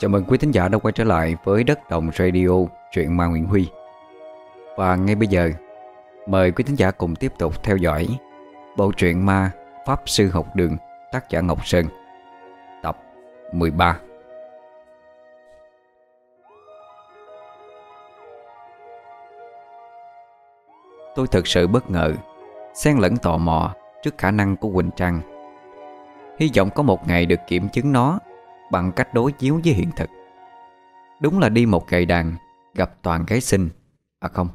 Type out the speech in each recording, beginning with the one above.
Chào mừng quý thính giả đã quay trở lại với Đất Đồng Radio, truyện ma Nguyễn Huy. Và ngay bây giờ, Mời quý thính giả cùng tiếp tục theo dõi Bộ truyện ma Pháp Sư Học Đường, tác giả Ngọc Sơn, Tập 13 Tôi thật sự bất ngờ, Xen lẫn tò mò trước khả năng của Quỳnh Trang. Hy vọng có một ngày được kiểm chứng nó Bằng cách đối chiếu với hiện thực. Đúng là đi một gầy đàn Gặp toàn gái xinh. À không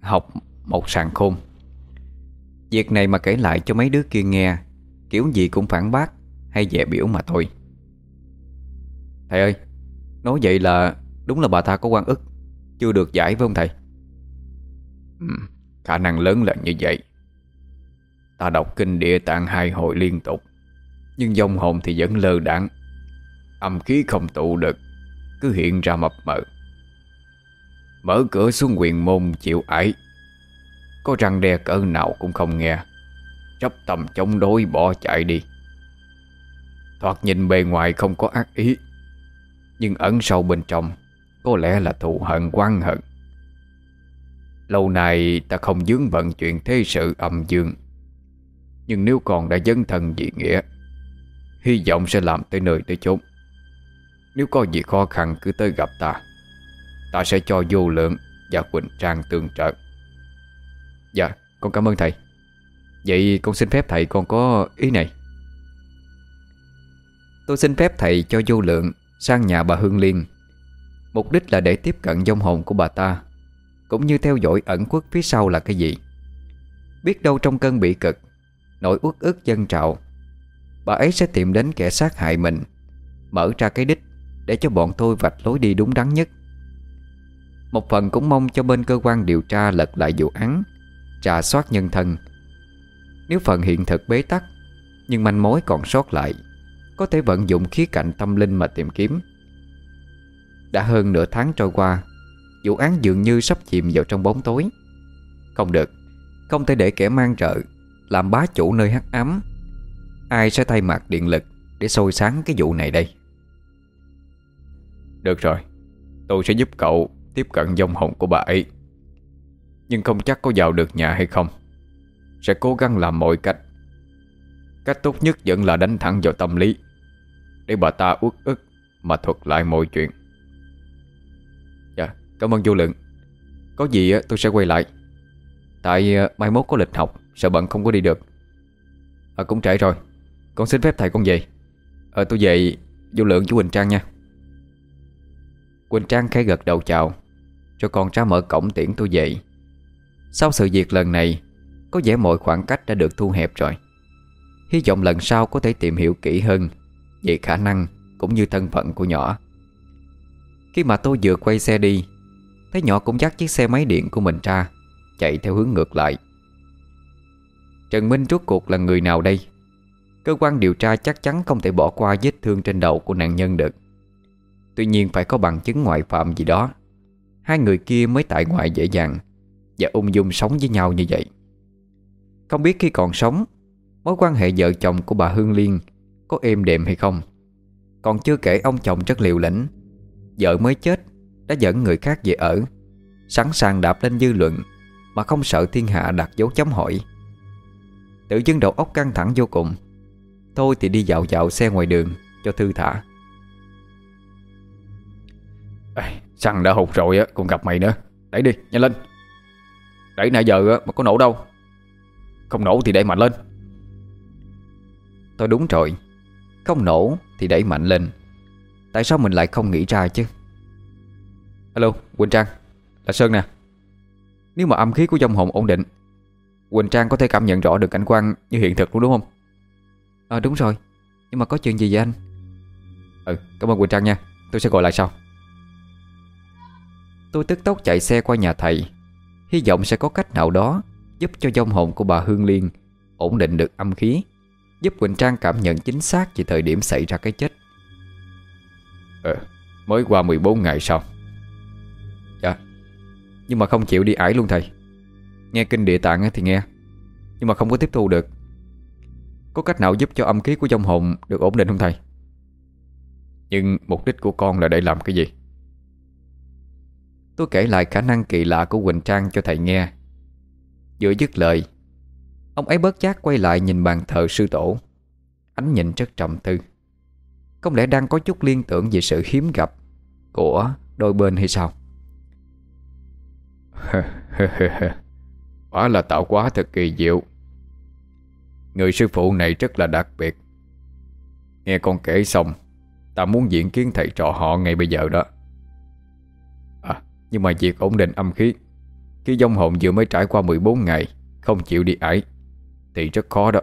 Học một sàn khôn. Việc này mà kể lại cho mấy đứa kia nghe Kiểu gì cũng phản bác Hay dè biểu mà thôi. Thầy ơi Nói vậy là đúng là bà ta có quan ức Chưa được giải với ông thầy? Ừ, Khả năng lớn là như vậy. Ta đọc kinh địa tạng hai hồi liên tục Nhưng dòng hồn thì vẫn lơ đãng Âm khí không tụ được, Cứ hiện ra mập mờ. Mở cửa xuống quyền môn chịu ải. Có răng đe cỡ nào cũng không nghe. Chấp tầm chống đối bỏ chạy đi. Thoạt nhìn bề ngoài không có ác ý, Nhưng ẩn sâu bên trong Có lẽ là thù hận quan hận. Lâu nay ta không dướng vận chuyện thế sự âm dương, Nhưng nếu còn đã dấn thân dị nghĩa, Hy vọng sẽ làm tới nơi tới chốn. Nếu có gì khó khăn, cứ tới gặp ta. Ta sẽ cho vô lượng Và Quỳnh Trang tương trợ. Dạ con cảm ơn thầy. Vậy con xin phép thầy con có ý này. Tôi xin phép thầy cho vô lượng Sang nhà bà Hương Liên. Mục đích là để tiếp cận dông hồn của bà ta, Cũng như theo dõi ẩn quốc phía sau là cái gì. Biết đâu trong cơn bị cực, Nỗi uất ức dân trào, Bà ấy sẽ tìm đến kẻ sát hại mình, Mở ra cái đích. Để cho bọn tôi vạch lối đi đúng đắn nhất. Một phần cũng mong cho bên cơ quan điều tra lật lại vụ án, Trà soát nhân thân. Nếu phần hiện thực bế tắc, Nhưng manh mối còn sót lại, Có thể vận dụng khía cạnh tâm linh mà tìm kiếm. Đã hơn nửa tháng trôi qua, Vụ án dường như sắp chìm vào trong bóng tối. Không được, Không thể để kẻ mang trợ, Làm bá chủ nơi hắc ám. Ai sẽ thay mặt điện lực Để sôi sáng cái vụ này đây? Được rồi Tôi sẽ giúp cậu tiếp cận dòng hồn của bà ấy. Nhưng không chắc có vào được nhà hay không. Sẽ cố gắng làm mọi cách. Cách tốt nhất vẫn là đánh thẳng vào tâm lý Để bà ta uất ức Mà thuật lại mọi chuyện. Dạ cảm ơn vô lượng. Có gì tôi sẽ quay lại. Tại ờ, mai mốt có lịch học Sợ bận không có đi được. À cũng trễ rồi. Con xin phép thầy con về. À, tôi về vô lượng chú Quỳnh Trang nha. Quỳnh Trang khẽ gật đầu chào. Cho con ra mở cổng tiễn tôi về. Sau sự việc lần này, Có vẻ mọi khoảng cách đã được thu hẹp rồi. Hy vọng lần sau có thể tìm hiểu kỹ hơn Về khả năng cũng như thân phận của nhỏ. Khi mà tôi vừa quay xe đi, Thấy nhỏ cũng dắt chiếc xe máy điện của mình ra, Chạy theo hướng ngược lại. Trần Minh rốt cuộc là người nào đây? Cơ quan điều tra chắc chắn không thể bỏ qua vết thương trên đầu của nạn nhân được. Tuy nhiên phải có bằng chứng ngoại phạm gì đó. Hai người kia mới tại ngoại dễ dàng Và ung dung sống với nhau như vậy. Không biết khi còn sống, Mối quan hệ vợ chồng của bà Hương Liên Có êm đềm hay không? Còn chưa kể ông chồng rất liều lĩnh. Vợ mới chết Đã dẫn người khác về ở, Sẵn sàng đạp lên dư luận Mà không sợ thiên hạ đặt dấu chấm hỏi. Tự dưng đầu óc căng thẳng vô cùng. Tôi thì đi dạo dạo xe ngoài đường Cho thư thả. Xăng đã hụt rồi á, Còn gặp mày nữa. Đẩy đi, nhanh lên. Đẩy nãy giờ mà có nổ đâu. Không nổ thì đẩy mạnh lên. Tôi đúng rồi. Không nổ thì đẩy mạnh lên. Tại sao mình lại không nghĩ ra chứ? Alo Quỳnh Trang. Là Sơn nè. Nếu mà âm khí của dòng hồn ổn định, Quỳnh Trang có thể cảm nhận rõ được cảnh quan như hiện thực luôn, đúng không? À đúng rồi. Nhưng mà có chuyện gì vậy anh? Ừ cảm ơn Quỳnh Trang nha. Tôi sẽ gọi lại sau. Tôi tức tốc chạy xe qua nhà thầy. Hy vọng sẽ có cách nào đó Giúp cho dông hồn của bà Hương Liên Ổn định được âm khí, Giúp Quỳnh Trang cảm nhận chính xác Về thời điểm xảy ra cái chết. Ờ Mới qua 14 ngày sau. Dạ Nhưng mà không chịu đi ải luôn thầy. Nghe kinh địa tạng thì nghe, Nhưng mà không có tiếp thu được. Có cách nào giúp cho âm khí của dông hồn Được ổn định không thầy? Nhưng mục đích của con là để làm cái gì? Tôi kể lại khả năng kỳ lạ của Quỳnh Trang cho thầy nghe. Vừa dứt lời, Ông ấy bớt giác quay lại nhìn bàn thờ sư tổ. Ánh nhìn rất trầm tư. Không lẽ đang có chút liên tưởng về sự hiếm gặp Của đôi bên hay sao? Quả là tạo quá thật kỳ diệu. Người sư phụ này rất là đặc biệt. Nghe con kể xong, Ta muốn diễn kiến thầy trò họ ngay bây giờ đó. Nhưng mà việc ổn định âm khí Khi dông hồn vừa mới trải qua 14 ngày Không chịu đi ải Thì rất khó đó.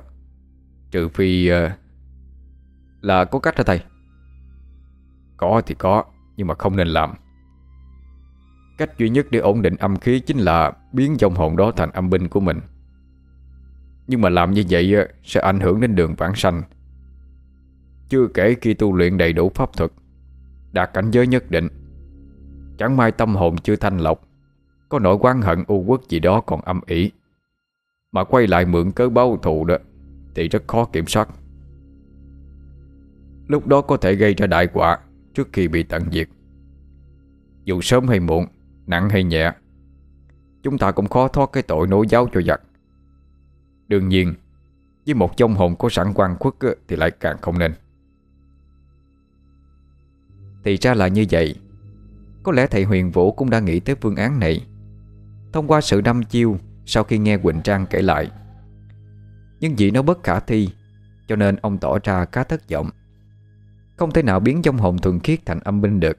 Trừ phi uh, Là có cách hả thầy? Có thì có Nhưng mà không nên làm. Cách duy nhất để ổn định âm khí Chính là biến dòng hồn đó thành âm binh của mình. Nhưng mà làm như vậy ờ, Sẽ ảnh hưởng đến đường vãng sanh. Chưa kể khi tu luyện đầy đủ pháp thuật Đạt cảnh giới nhất định Chẳng may tâm hồn chưa thanh lọc, Có nỗi quan hận u quốc gì đó còn âm ỉ. Mà quay lại mượn cớ báo thù đó, Thì rất khó kiểm soát. Lúc đó có thể gây ra đại quả Trước khi bị tận diệt. Dù sớm hay muộn, Nặng hay nhẹ, Chúng ta cũng khó thoát cái tội nối giáo cho giặc. Đương nhiên, Với một trong hồn có sẵn quan khuất Thì lại càng không nên. Thì ra là như vậy. Có lẽ thầy Huyền Vũ cũng đã nghĩ tới phương án này. Thông qua sự đâm chiêu, Sau khi nghe Quỳnh Trang kể lại, Nhưng vì nó bất khả thi, Cho nên ông tỏ ra khá thất vọng. Không thể nào biến trong hồn thuần khiết thành âm binh được.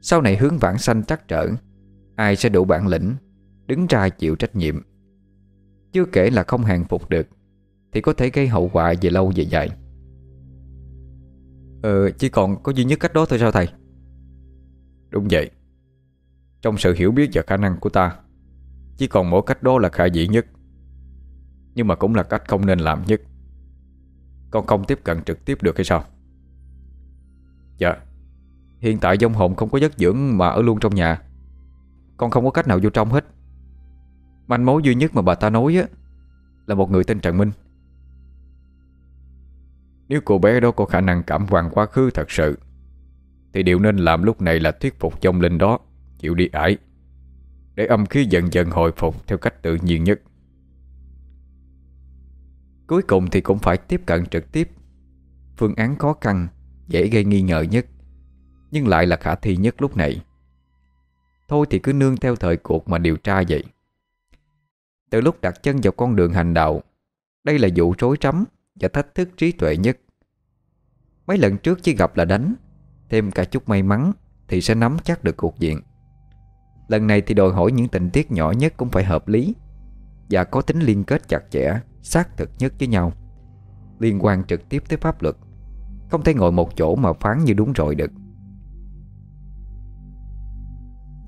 Sau này hướng vãng sanh trắc trở, Ai sẽ đủ bản lĩnh, Đứng ra chịu trách nhiệm? Chưa kể là không hàng phục được, Thì có thể gây hậu quả về lâu về dài. Ờ chỉ còn có duy nhất cách đó thôi sao thầy? Đúng vậy. Trong sự hiểu biết và khả năng của ta, Chỉ còn mỗi cách đó là khả dĩ nhất. Nhưng mà cũng là cách không nên làm nhất. Con không tiếp cận trực tiếp được hay sao? Dạ. Hiện tại dông hồn không có giấc dưỡng mà ở luôn trong nhà. Con không có cách nào vô trong hết. Manh mối duy nhất mà bà ta nói á, Là một người tên Trần Minh. Nếu cô bé đó có khả năng cảm quan quá khứ thật sự thì điều nên làm lúc này là thuyết phục trong linh đó, Chịu đi ải. Để âm khí dần dần hồi phục theo cách tự nhiên nhất. Cuối cùng thì cũng phải tiếp cận trực tiếp. Phương án khó khăn, Dễ gây nghi ngờ nhất, Nhưng lại là khả thi nhất lúc này. Thôi thì cứ nương theo thời cuộc mà điều tra vậy. Từ lúc đặt chân vào con đường hành đạo, Đây là vụ rối rắm Và thách thức trí tuệ nhất. Mấy lần trước chỉ gặp là đánh Thêm cả chút may mắn Thì sẽ nắm chắc được cuộc diện. Lần này thì đòi hỏi những tình tiết nhỏ nhất Cũng phải hợp lý Và có tính liên kết chặt chẽ, Xác thực nhất với nhau, Liên quan trực tiếp tới pháp luật, Không thể ngồi một chỗ mà phán như đúng rồi được.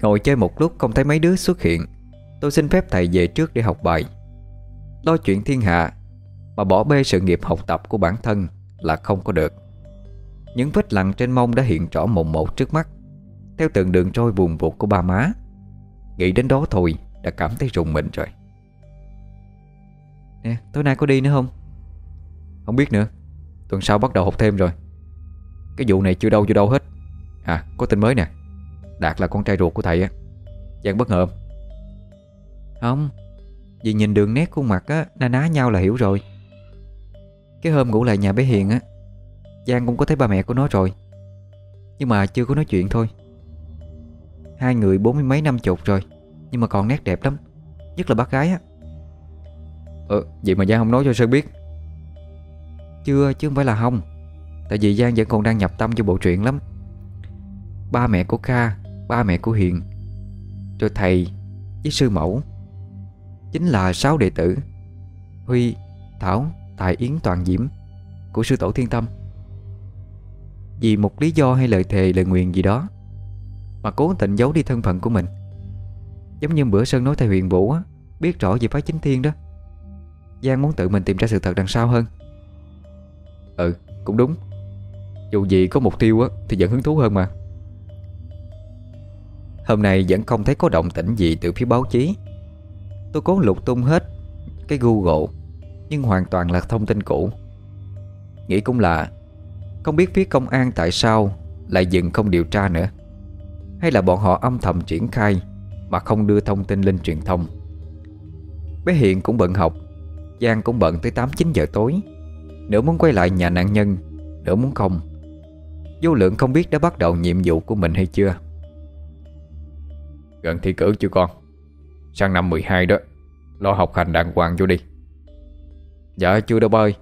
Ngồi chơi một lúc không thấy mấy đứa xuất hiện, Tôi xin phép thầy về trước để học bài. Lo chuyện thiên hạ Mà bỏ bê sự nghiệp học tập của bản thân Là không có được. Những vết lặng trên mông đã hiện rõ mồm một trước mắt. Theo từng đường trôi buồn vụt của ba má, Nghĩ đến đó thôi Đã cảm thấy rùng mình rồi. Nè, tối nay có đi nữa không? Không biết nữa. Tuần sau bắt đầu học thêm rồi. Cái vụ này chưa đâu chưa đâu hết. À có tin mới nè. Đạt là con trai ruột của thầy á. Giang bất ngờ không? Không. Vì nhìn đường nét khuôn mặt á, Na ná nhau là hiểu rồi. Cái hôm ngủ lại nhà bé Hiền á Giang cũng có thấy ba mẹ của nó rồi. Nhưng mà chưa có nói chuyện thôi. Hai người bốn mươi mấy năm chục rồi Nhưng mà còn nét đẹp lắm. Nhất là bác gái á. Ờ vậy mà Giang không nói cho Sơn biết. Chưa chứ không phải là không. Tại vì Giang vẫn còn đang nhập tâm cho bộ truyện lắm. Ba mẹ của Kha Ba mẹ của Hiền Rồi thầy với sư mẫu. Chính là sáu đệ tử Huy, Thảo, Tài Yến Toàn Diễm Của sư tổ Thiên Tâm. Vì một lý do hay lời thề lời nguyện gì đó Mà cố tình giấu đi thân phận của mình. Giống như bữa Sơn nói thầy Huyền Vũ á Biết rõ về phái chính thiên đó. Giang muốn tự mình tìm ra sự thật đằng sau hơn. Ừ, cũng đúng. Dù gì có mục tiêu á Thì vẫn hứng thú hơn mà. Hôm nay vẫn không thấy có động tĩnh gì từ phía báo chí. Tôi cố lục tung hết cái Google Nhưng hoàn toàn là thông tin cũ. Nghĩ cũng là không biết phía công an tại sao lại dừng không điều tra nữa. Hay là bọn họ âm thầm triển khai Mà không đưa thông tin lên truyền thông. Bé Hiện cũng bận học, Giang cũng bận tới 8-9 giờ tối. Nửa muốn quay lại nhà nạn nhân, Nửa muốn không. Vô lượng không biết đã bắt đầu nhiệm vụ của mình hay chưa. Gần thi cử chưa con? Sang năm 12 đó, Lo học hành đàng hoàng vô đi. Dạ chưa đâu bơi.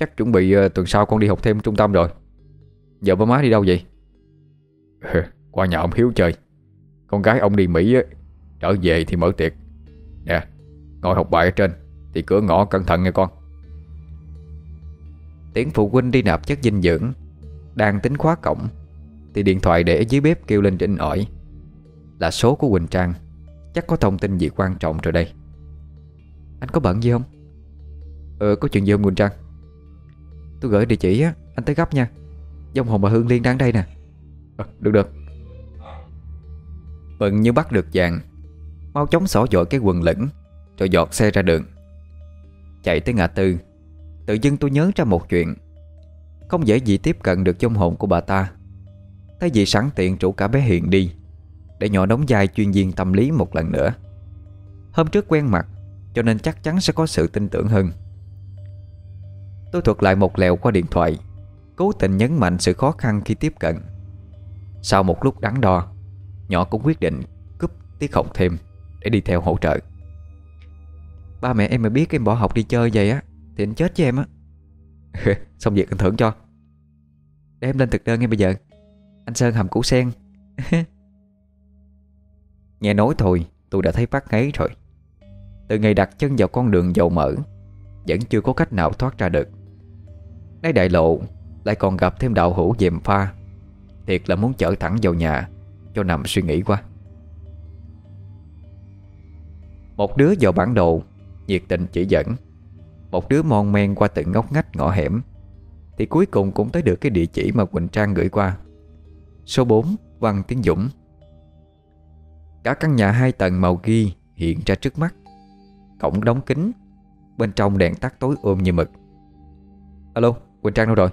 Chắc chuẩn bị uh, tuần sau con đi học thêm trung tâm rồi. Giờ ba má đi đâu vậy? Qua nhà ông Hiếu chơi. Con gái ông đi Mỹ Trở về thì mở tiệc. Nè Ngồi học bài ở trên Thì cửa ngõ cẩn thận nghe con. Tiếng phụ huynh đi nạp chất dinh dưỡng Đang tính khóa cổng Thì điện thoại để dưới bếp kêu lên trên ỏi. Là số của Quỳnh Trang Chắc có thông tin gì quan trọng rồi đây. Anh có bận gì không? Ờ có chuyện gì không Quỳnh Trang? Tôi gửi địa chỉ á Anh tới gấp nha. Dông hồn và Hương Liên đang đây nè. À, Được được. Bận như bắt được vàng Mau chóng xỏ dội cái quần lửng Rồi giọt xe ra đường. Chạy tới ngã tư Tự dưng tôi nhớ ra một chuyện. Không dễ gì tiếp cận được trong hồn của bà ta. Thế vì sẵn tiện chủ cả bé Hiền đi Để nhỏ đóng vai chuyên viên tâm lý một lần nữa. Hôm trước quen mặt Cho nên chắc chắn sẽ có sự tin tưởng hơn Tôi thuật lại một lèo qua điện thoại, Cố tình nhấn mạnh sự khó khăn khi tiếp cận. Sau một lúc đắn đo, Nhỏ cũng quyết định cúp tiết học thêm Để đi theo hỗ trợ. Ba mẹ em mà biết em bỏ học đi chơi vậy á, Thì anh chết với em á. Xong việc anh thưởng cho. Để em lên thực đơn ngay bây giờ. Anh Sơn hầm củ sen. Nghe nói thôi, tôi đã thấy phát ngấy rồi. Từ ngày đặt chân vào con đường dầu mỡ, Vẫn chưa có cách nào thoát ra được. Nay đại lộ Lại còn gặp thêm đạo hữu dèm pha. Thiệt là muốn chở thẳng vào nhà Cho nằm suy nghĩ quá. Một đứa vào bản đồ Nhiệt tình chỉ dẫn. Một đứa mon men qua từng ngóc ngách ngõ hẻm Thì cuối cùng cũng tới được cái địa chỉ mà Quỳnh Trang gửi qua. Số 4 Văn Tiến Dũng. Cả căn nhà hai tầng màu ghi hiện ra trước mắt. Cổng đóng kính Bên trong đèn tắt tối ôm như mực. Alo, Quỳnh Trang đâu rồi?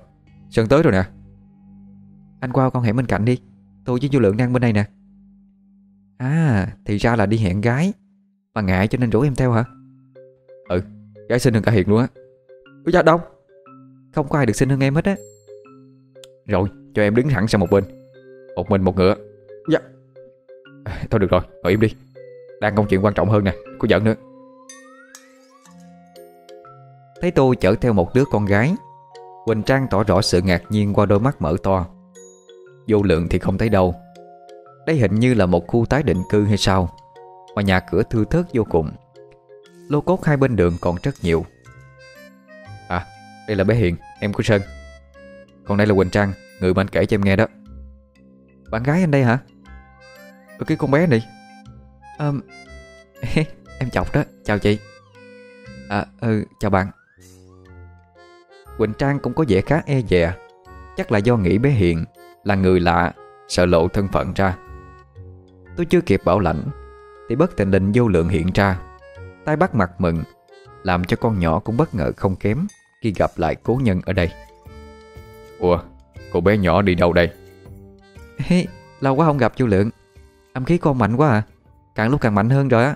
Sơn tới rồi nè. Anh qua con hẻm bên cạnh đi. Tôi với Du Lượng đang bên đây nè. À, thì ra là đi hẹn gái. Mà ngại cho nên rủ em theo hả? Ừ, gái xinh hơn cả Hiền luôn á. Ủa dạ đâu? Không có ai được xinh hơn em hết á. Rồi, cho em đứng hẳn sang một bên. Một mình một ngựa. Dạ. Thôi được rồi, ngồi im đi. Đang công chuyện quan trọng hơn nè, có giận nữa. Thấy tôi chở theo một đứa con gái Quỳnh Trang tỏ rõ sự ngạc nhiên qua đôi mắt mở to. Vô lượng thì không thấy đâu. Đây hình như là một khu tái định cư hay sao? Mà nhà cửa thưa thớt vô cùng. Lô cốt hai bên đường còn rất nhiều. À đây là bé Hiền Em của Sơn. Còn đây là Quỳnh Trang Người mà anh kể cho em nghe đó. Bạn gái anh đây hả? Ừ cái con bé này. À, Em chọc đó Chào chị. À ừ chào bạn. Quỳnh Trang cũng có vẻ khá e dè. Chắc là do nghĩ bé Hiền Là người lạ Sợ lộ thân phận ra. Tôi chưa kịp bảo lãnh Thì bất tình lình vô lượng hiện ra. Tay bắt mặt mừng Làm cho con nhỏ cũng bất ngờ không kém Khi gặp lại cố nhân ở đây. Ủa Cô bé nhỏ đi đâu đây? Lâu quá không gặp vô lượng. Âm khí con mạnh quá à. Càng lúc càng mạnh hơn rồi á.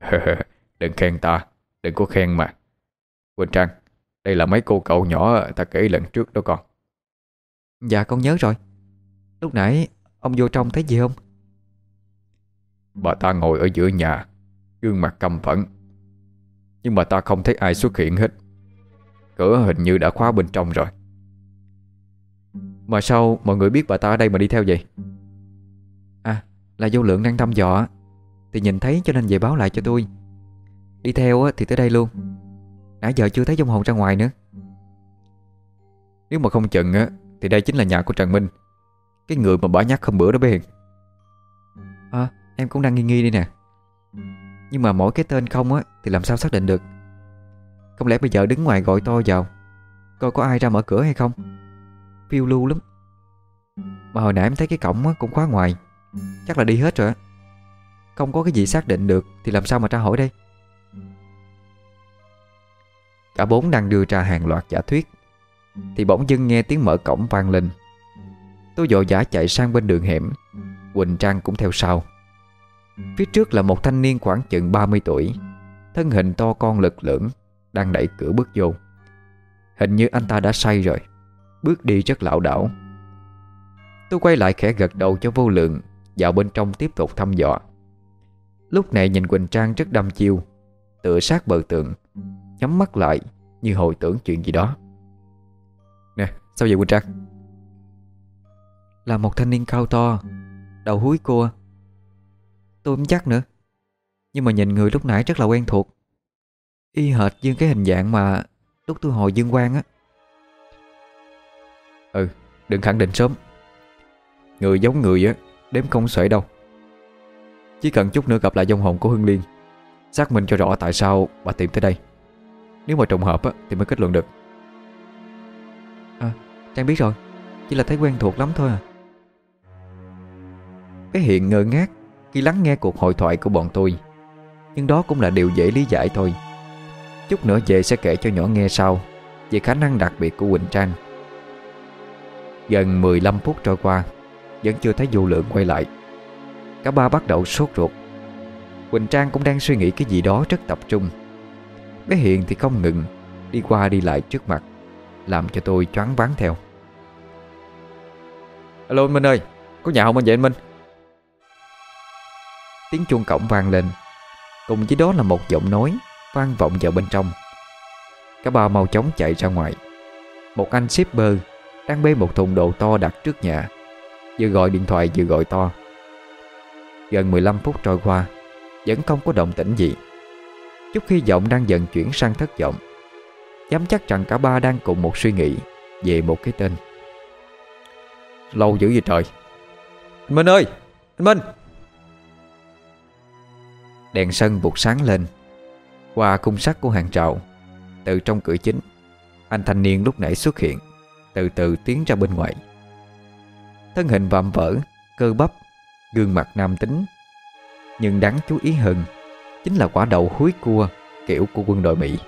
Đừng khen ta Đừng có khen mà. Quỳnh Trang Đây là mấy cô cậu nhỏ ta kể lần trước đó con. Dạ con nhớ rồi. Lúc nãy ông vô trong thấy gì không? Bà ta ngồi ở giữa nhà Gương mặt căm phẫn. Nhưng mà ta không thấy ai xuất hiện hết. Cửa hình như đã khóa bên trong rồi. Mà sao mọi người biết bà ta ở đây mà đi theo vậy? À là vô lượng đang thăm dò. Thì nhìn thấy cho nên về báo lại cho tôi. Đi theo thì tới đây luôn Nãy giờ chưa thấy dông hồn ra ngoài nữa. Nếu mà không chừng á Thì đây chính là nhà của Trần Minh. Cái người mà bỏ nhắc hôm bữa đó bé Hiền. À em cũng đang nghi nghi đi nè. Nhưng mà mỗi cái tên không á Thì làm sao xác định được? Không lẽ bây giờ đứng ngoài gọi to vào Coi có ai ra mở cửa hay không? Phiêu lưu lắm. Mà hồi nãy em thấy cái cổng á, cũng khóa ngoài. Chắc là đi hết rồi á. Không có cái gì xác định được Thì làm sao mà tra hỏi đây? Cả bốn đang đưa ra hàng loạt giả thuyết. Thì bỗng dưng nghe tiếng mở cổng vang lên. Tôi vội vã chạy sang bên đường hẻm. Quỳnh Trang cũng theo sau. Phía trước là một thanh niên khoảng chừng 30 tuổi, Thân hình to con lực lưỡng, Đang đẩy cửa bước vô. Hình như anh ta đã say rồi, Bước đi rất lảo đảo. Tôi quay lại khẽ gật đầu cho vô lượng, Vào bên trong tiếp tục thăm dò. Lúc này nhìn Quỳnh Trang rất đăm chiêu, Tựa sát bờ tường Nhắm mắt lại như hồi tưởng chuyện gì đó. Nè sao vậy Quỳnh Trang? Là một thanh niên cao to Đầu húi cua. Tôi không chắc nữa Nhưng mà nhìn người lúc nãy rất là quen thuộc. Y hệt như cái hình dạng mà Lúc tôi hồi dương quang á. Ừ Đừng khẳng định sớm. Người giống người á Đếm không xuể đâu. Chỉ cần chút nữa gặp lại dông hồn của Hương Liên Xác minh cho rõ tại sao bà tìm tới đây nếu mà trùng hợp á, Thì mới kết luận được. À Trang biết rồi. Chỉ là thấy quen thuộc lắm thôi à. Cái hiện ngơ ngác Khi lắng nghe cuộc hội thoại của bọn tôi. Nhưng đó cũng là điều dễ lý giải thôi. Chút nữa về sẽ kể cho nhỏ nghe sau Về khả năng đặc biệt của Quỳnh Trang. Gần 15 phút trôi qua, Vẫn chưa thấy vô lượng quay lại. Cả ba bắt đầu sốt ruột. Quỳnh Trang cũng đang suy nghĩ cái gì đó rất tập trung. Bé Hiền thì không ngừng, Đi qua đi lại trước mặt, Làm cho tôi choáng váng theo. Alo anh Minh ơi, Có nhà không anh vậy anh Minh? Tiếng chuông cổng vang lên, Cùng với đó là một giọng nói vang vọng vào bên trong. Cả ba mau chóng chạy ra ngoài. Một anh shipper Đang bê một thùng đồ to đặt trước nhà, Vừa gọi điện thoại vừa gọi to. Gần 15 phút trôi qua, Vẫn không có động tĩnh gì. Chút khi giọng đang dần chuyển sang thất vọng. Dám chắc rằng cả ba đang cùng một suy nghĩ Về một cái tên. Lâu dữ vậy trời. Anh Minh ơi! Anh Minh! Đèn sân bụt sáng lên. Qua khung sắt của hàng trào Từ trong cửa chính, Anh thanh niên lúc nãy xuất hiện, Từ từ tiến ra bên ngoài. Thân hình vạm vỡ, Cơ bắp, Gương mặt nam tính, Nhưng đáng chú ý hơn Chính là quả đầu húi cua, Kiểu của quân đội Mỹ.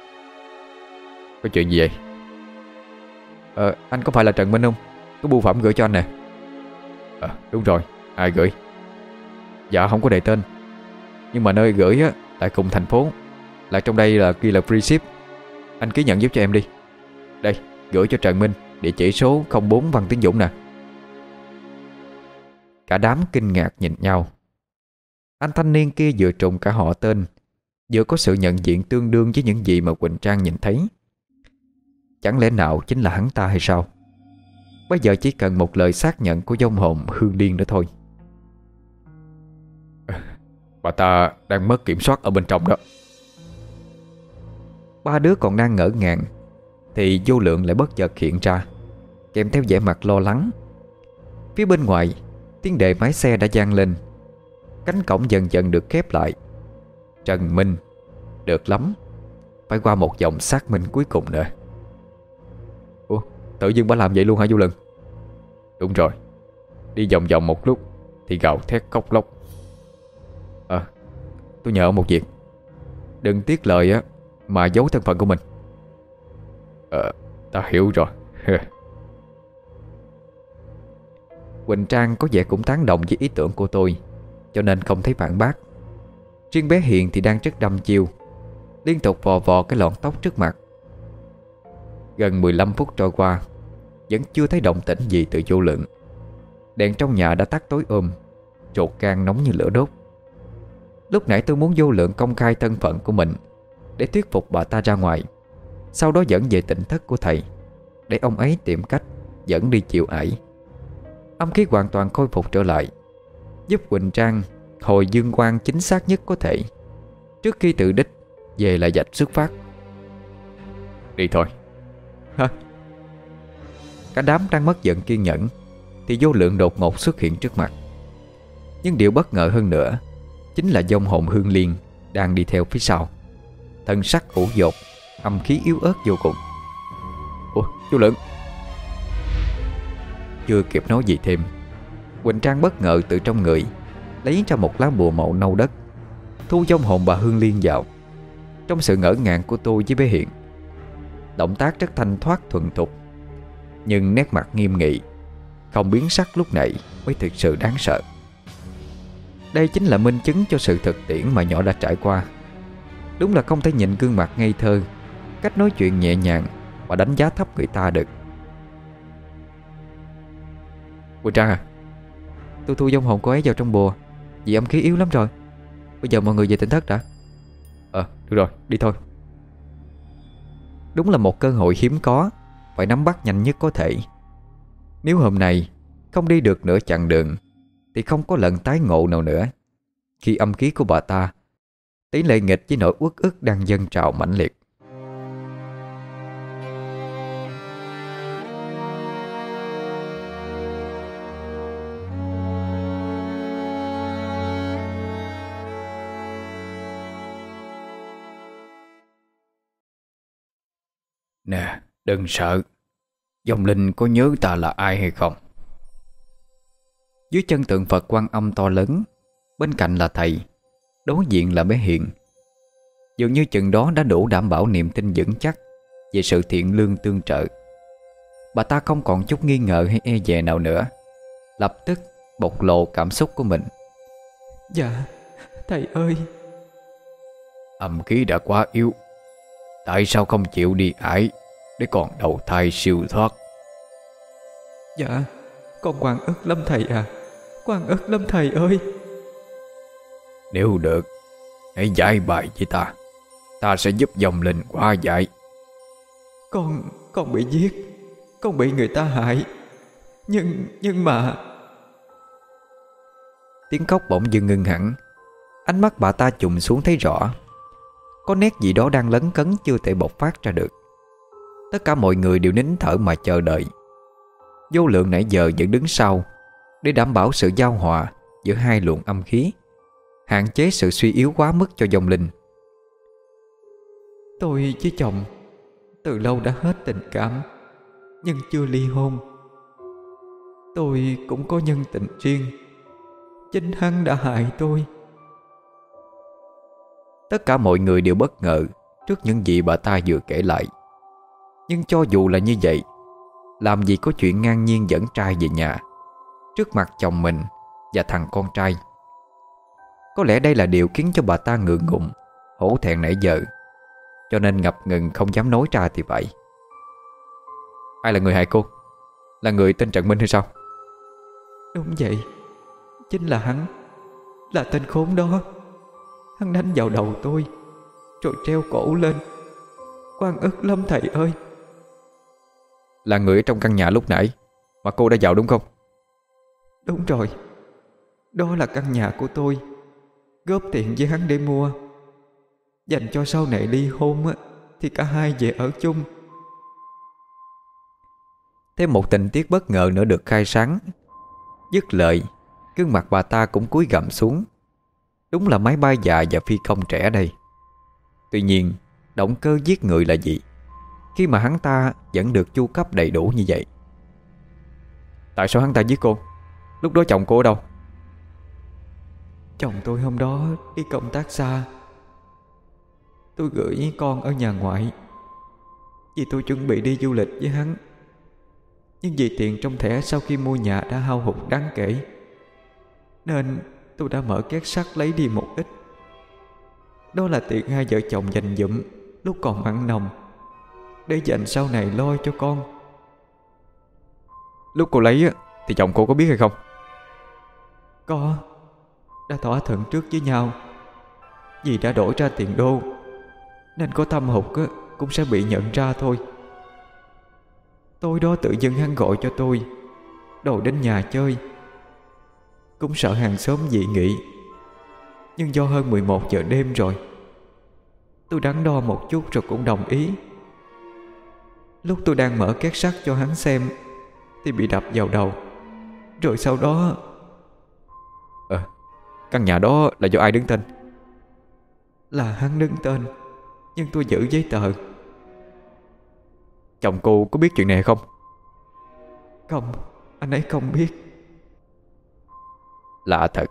Có chuyện gì vậy? Ờ anh có phải là Trần Minh không? Có bưu phẩm gửi cho anh nè. Ờ đúng rồi, Ai gửi? Dạ không có đề tên. Nhưng mà nơi gửi á, Tại cùng thành phố. Lại trong đây là ghi là free ship. Anh ký nhận giúp cho em đi. Đây, gửi cho Trần Minh, Địa chỉ số 04 Văn Tiến Dũng nè. Cả đám kinh ngạc nhìn nhau. Anh thanh niên kia vừa trùng cả họ tên Vừa có sự nhận diện tương đương với những gì mà Quỳnh Trang nhìn thấy. Chẳng lẽ nào chính là hắn ta hay sao? Bây giờ chỉ cần một lời xác nhận của dông hồn Hương Liên nữa thôi. Bà ta đang mất kiểm soát ở bên trong đó. Ba đứa còn đang ngỡ ngàng Thì vô lượng lại bất chợt hiện ra Kèm theo vẻ mặt lo lắng. Phía bên ngoài Tiếng đề máy xe đã gian lên Cánh cổng dần dần được khép lại. Trần Minh, Được lắm. Phải qua một dòng xác minh cuối cùng nữa. Ủa, tự dưng bà làm vậy luôn hả Du Lân? Đúng rồi. Đi vòng vòng một lúc Thì gào thét khóc lóc. Ờ Tôi nhờ một việc. Đừng tiếc lời á, Mà giấu thân phận của mình. Ờ Ta hiểu rồi. Quỳnh Trang có vẻ cũng tán đồng với ý tưởng của tôi. Cho nên không thấy phản bác. Riêng bé Hiền thì đang rất đâm chiêu, Liên tục vò vò cái lọn tóc trước mặt. Gần 15 phút trôi qua, Vẫn chưa thấy động tĩnh gì từ vô lượng. Đèn trong nhà đã tắt tối ôm, Trột can nóng như lửa đốt. Lúc nãy tôi muốn vô lượng công khai thân phận của mình Để thuyết phục bà ta ra ngoài, Sau đó dẫn về tỉnh thất của thầy, Để ông ấy tìm cách Dẫn đi chịu ải. Âm khí hoàn toàn khôi phục trở lại. Giúp Quỳnh Trang hồi dương quan chính xác nhất có thể. Trước khi tự đích, Về lại dạch xuất phát. Đi thôi. Hả Cả đám đang mất giận kiên nhẫn, Thì vô lượng đột ngột xuất hiện trước mặt. Nhưng điều bất ngờ hơn nữa, Chính là dông hồn hương liên Đang đi theo phía sau. Thân sắc ủ dột, Âm khí yếu ớt vô cùng. Ủa vô lượng? Chưa kịp nói gì thêm. Quỳnh Trang bất ngờ từ trong người, Lấy ra một lá bùa màu nâu đất, Thu trong hồn bà Hương Liên vào. Trong sự ngỡ ngàng của tôi với bé Hiện Động tác rất thanh thoát thuần thục, Nhưng nét mặt nghiêm nghị, Không biến sắc lúc này Mới thực sự đáng sợ. Đây chính là minh chứng cho sự thực tiễn Mà nhỏ đã trải qua. Đúng là không thể nhìn gương mặt ngây thơ, Cách nói chuyện nhẹ nhàng và đánh giá thấp người ta được. Quỳnh Trang à Tôi thu dông hồn cô ấy vào trong bùa. Vì âm khí yếu lắm rồi. Bây giờ mọi người về tỉnh thất đã. Ờ được rồi, đi thôi. Đúng là một cơ hội hiếm có, Phải nắm bắt nhanh nhất có thể. Nếu hôm nay Không đi được nửa chặng đường, Thì không có lần tái ngộ nào nữa. Khi âm khí của bà ta, Tỷ lệ nghịch với nỗi uất ức đang dâng trào mãnh liệt. Đừng sợ. Dòng linh có nhớ ta là ai hay không? Dưới chân tượng Phật quan âm to lớn Bên cạnh là thầy Đối diện là bé Hiện Dường như chừng đó đã đủ đảm bảo niềm tin vững chắc Về sự thiện lương tương trợ. Bà ta không còn chút nghi ngờ hay e dè nào nữa Lập tức bộc lộ cảm xúc của mình. Dạ Thầy ơi. Âm khí đã quá yếu Tại sao không chịu đi ải Để còn đầu thai siêu thoát. Dạ Con quan ức lắm thầy à. Quan ức lắm thầy ơi. Nếu được Hãy giải bài với ta. Ta sẽ giúp dòng linh qua giải. Con Con bị giết. Con bị người ta hại. Nhưng Nhưng mà Tiếng khóc bỗng dưng ngưng hẳn. Ánh mắt bà ta trùng xuống thấy rõ. Có nét gì đó đang lấn cấn chưa thể bộc phát ra được Tất cả mọi người đều nín thở mà chờ đợi. Vô lượng nãy giờ vẫn đứng sau, Để đảm bảo sự giao hòa Giữa hai luồng âm khí, Hạn chế sự suy yếu quá mức cho dòng linh. Tôi với chồng, Từ lâu đã hết tình cảm, Nhưng chưa ly hôn. Tôi cũng có nhân tình riêng, Chính hắn đã hại tôi. Tất cả mọi người đều bất ngờ Trước những gì bà ta vừa kể lại. Nhưng cho dù là như vậy, Làm gì có chuyện ngang nhiên dẫn trai về nhà, Trước mặt chồng mình Và thằng con trai. Có lẽ đây là điều khiến cho bà ta ngượng ngùng, Hổ thẹn nãy giờ, Cho nên ngập ngừng không dám nói ra thì vậy Ai là người hại cô? Là người tên Trần Minh hay sao? Đúng vậy, Chính là hắn, Là tên khốn đó. Hắn đánh vào đầu tôi, Rồi treo cổ lên. Quan ức lắm thầy ơi. Là người ở trong căn nhà lúc nãy Mà cô đã vào đúng không? Đúng rồi. Đó là căn nhà của tôi Góp tiền với hắn để mua. Dành cho sau này ly hôn á Thì cả hai về ở chung. Thêm một tình tiết bất ngờ nữa được khai sáng. Dứt lời Gương mặt bà ta cũng cúi gầm xuống. Đúng là máy bay già và phi công trẻ đây. Tuy nhiên Động cơ giết người là gì khi mà hắn ta vẫn được chu cấp đầy đủ như vậy, Tại sao hắn ta giết cô? Lúc đó chồng cô ở đâu? Chồng tôi hôm đó đi công tác xa. Tôi gửi con ở nhà ngoại Vì tôi chuẩn bị đi du lịch với hắn. Nhưng vì tiền trong thẻ sau khi mua nhà đã hao hụt đáng kể, Nên tôi đã mở két sắt lấy đi một ít. Đó là tiền hai vợ chồng dành dụm Lúc còn mặn nồng. Để dành sau này lo cho con. Lúc cô lấy á, Thì chồng cô có biết hay không? Có. Đã thỏa thuận trước với nhau. Vì đã đổi ra tiền đô Nên có thâm hụt á, Cũng sẽ bị nhận ra thôi. Tối đó tự dưng hắn gọi cho tôi Đồ đến nhà chơi. Cũng sợ hàng xóm dị nghị. Nhưng do hơn 11 giờ đêm rồi Tôi đắn đo một chút rồi cũng đồng ý. Lúc tôi đang mở két sắt cho hắn xem Thì bị đập vào đầu. Rồi sau đó Ờ Căn nhà đó là do ai đứng tên? Là hắn đứng tên Nhưng tôi giữ giấy tờ. Chồng cô có biết chuyện này không? Không Anh ấy không biết. Lạ thật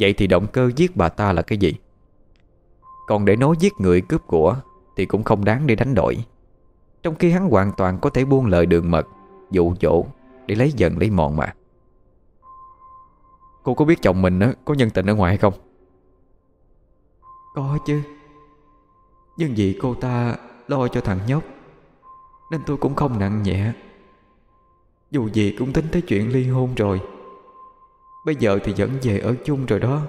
Vậy thì động cơ giết bà ta là cái gì? Còn để nói giết người cướp của Thì cũng không đáng để đánh đổi trong khi hắn hoàn toàn có thể buông lời đường mật, Dụ dỗ Để lấy dần lấy mòn mà. Cô có biết chồng mình có nhân tình ở ngoài hay không? Có chứ. Nhưng vì cô ta lo cho thằng nhóc, Nên tôi cũng không nặng nhẹ. Dù gì cũng tính tới chuyện ly hôn rồi. Bây giờ thì vẫn về ở chung rồi đó.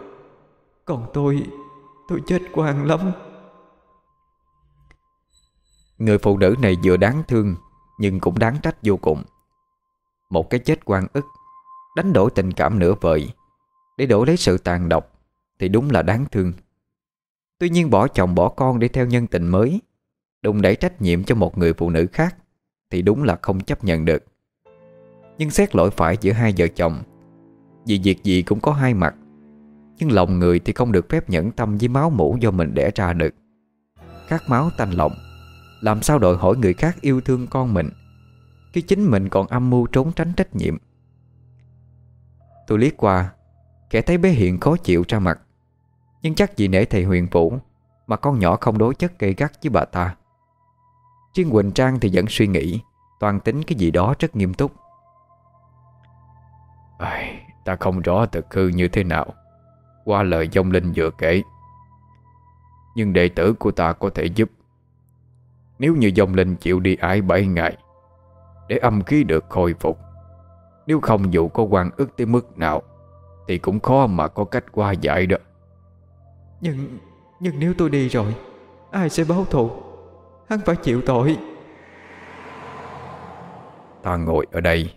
Còn tôi Tôi chết quan lắm. Người phụ nữ này vừa đáng thương, Nhưng cũng đáng trách vô cùng. Một cái chết quan ức, Đánh đổi tình cảm nửa vời. Để đổi lấy sự tàn độc, Thì đúng là đáng thương. Tuy nhiên bỏ chồng bỏ con để theo nhân tình mới Đùng đẩy trách nhiệm cho một người phụ nữ khác, Thì đúng là không chấp nhận được. Nhưng xét lỗi phải giữa hai vợ chồng, Vì việc gì cũng có hai mặt. Nhưng lòng người thì không được phép nhẫn tâm với máu mũ do mình đẻ ra được. Khát máu tanh lòng làm sao đòi hỏi người khác yêu thương con mình? Khi chính mình còn âm mưu trốn tránh trách nhiệm. Tôi liếc qua Kẻ thấy bé Hiện khó chịu ra mặt. Nhưng chắc vì nể thầy huyền vũ Mà con nhỏ không đối chất gây gắt với bà ta. Riêng Quỳnh Trang thì vẫn suy nghĩ Toàn tính cái gì đó rất nghiêm túc. Ai, Ta không rõ thực hư như thế nào. Qua lời dông linh vừa kể. Nhưng đệ tử của ta có thể giúp nếu như dông linh chịu đi ái 7 ngày Để âm khí được khôi phục Nếu không dù có quan ức tới mức nào Thì cũng khó mà có cách qua giải đó Nhưng Nhưng nếu tôi đi rồi Ai sẽ báo thù? Hắn phải chịu tội. Ta ngồi ở đây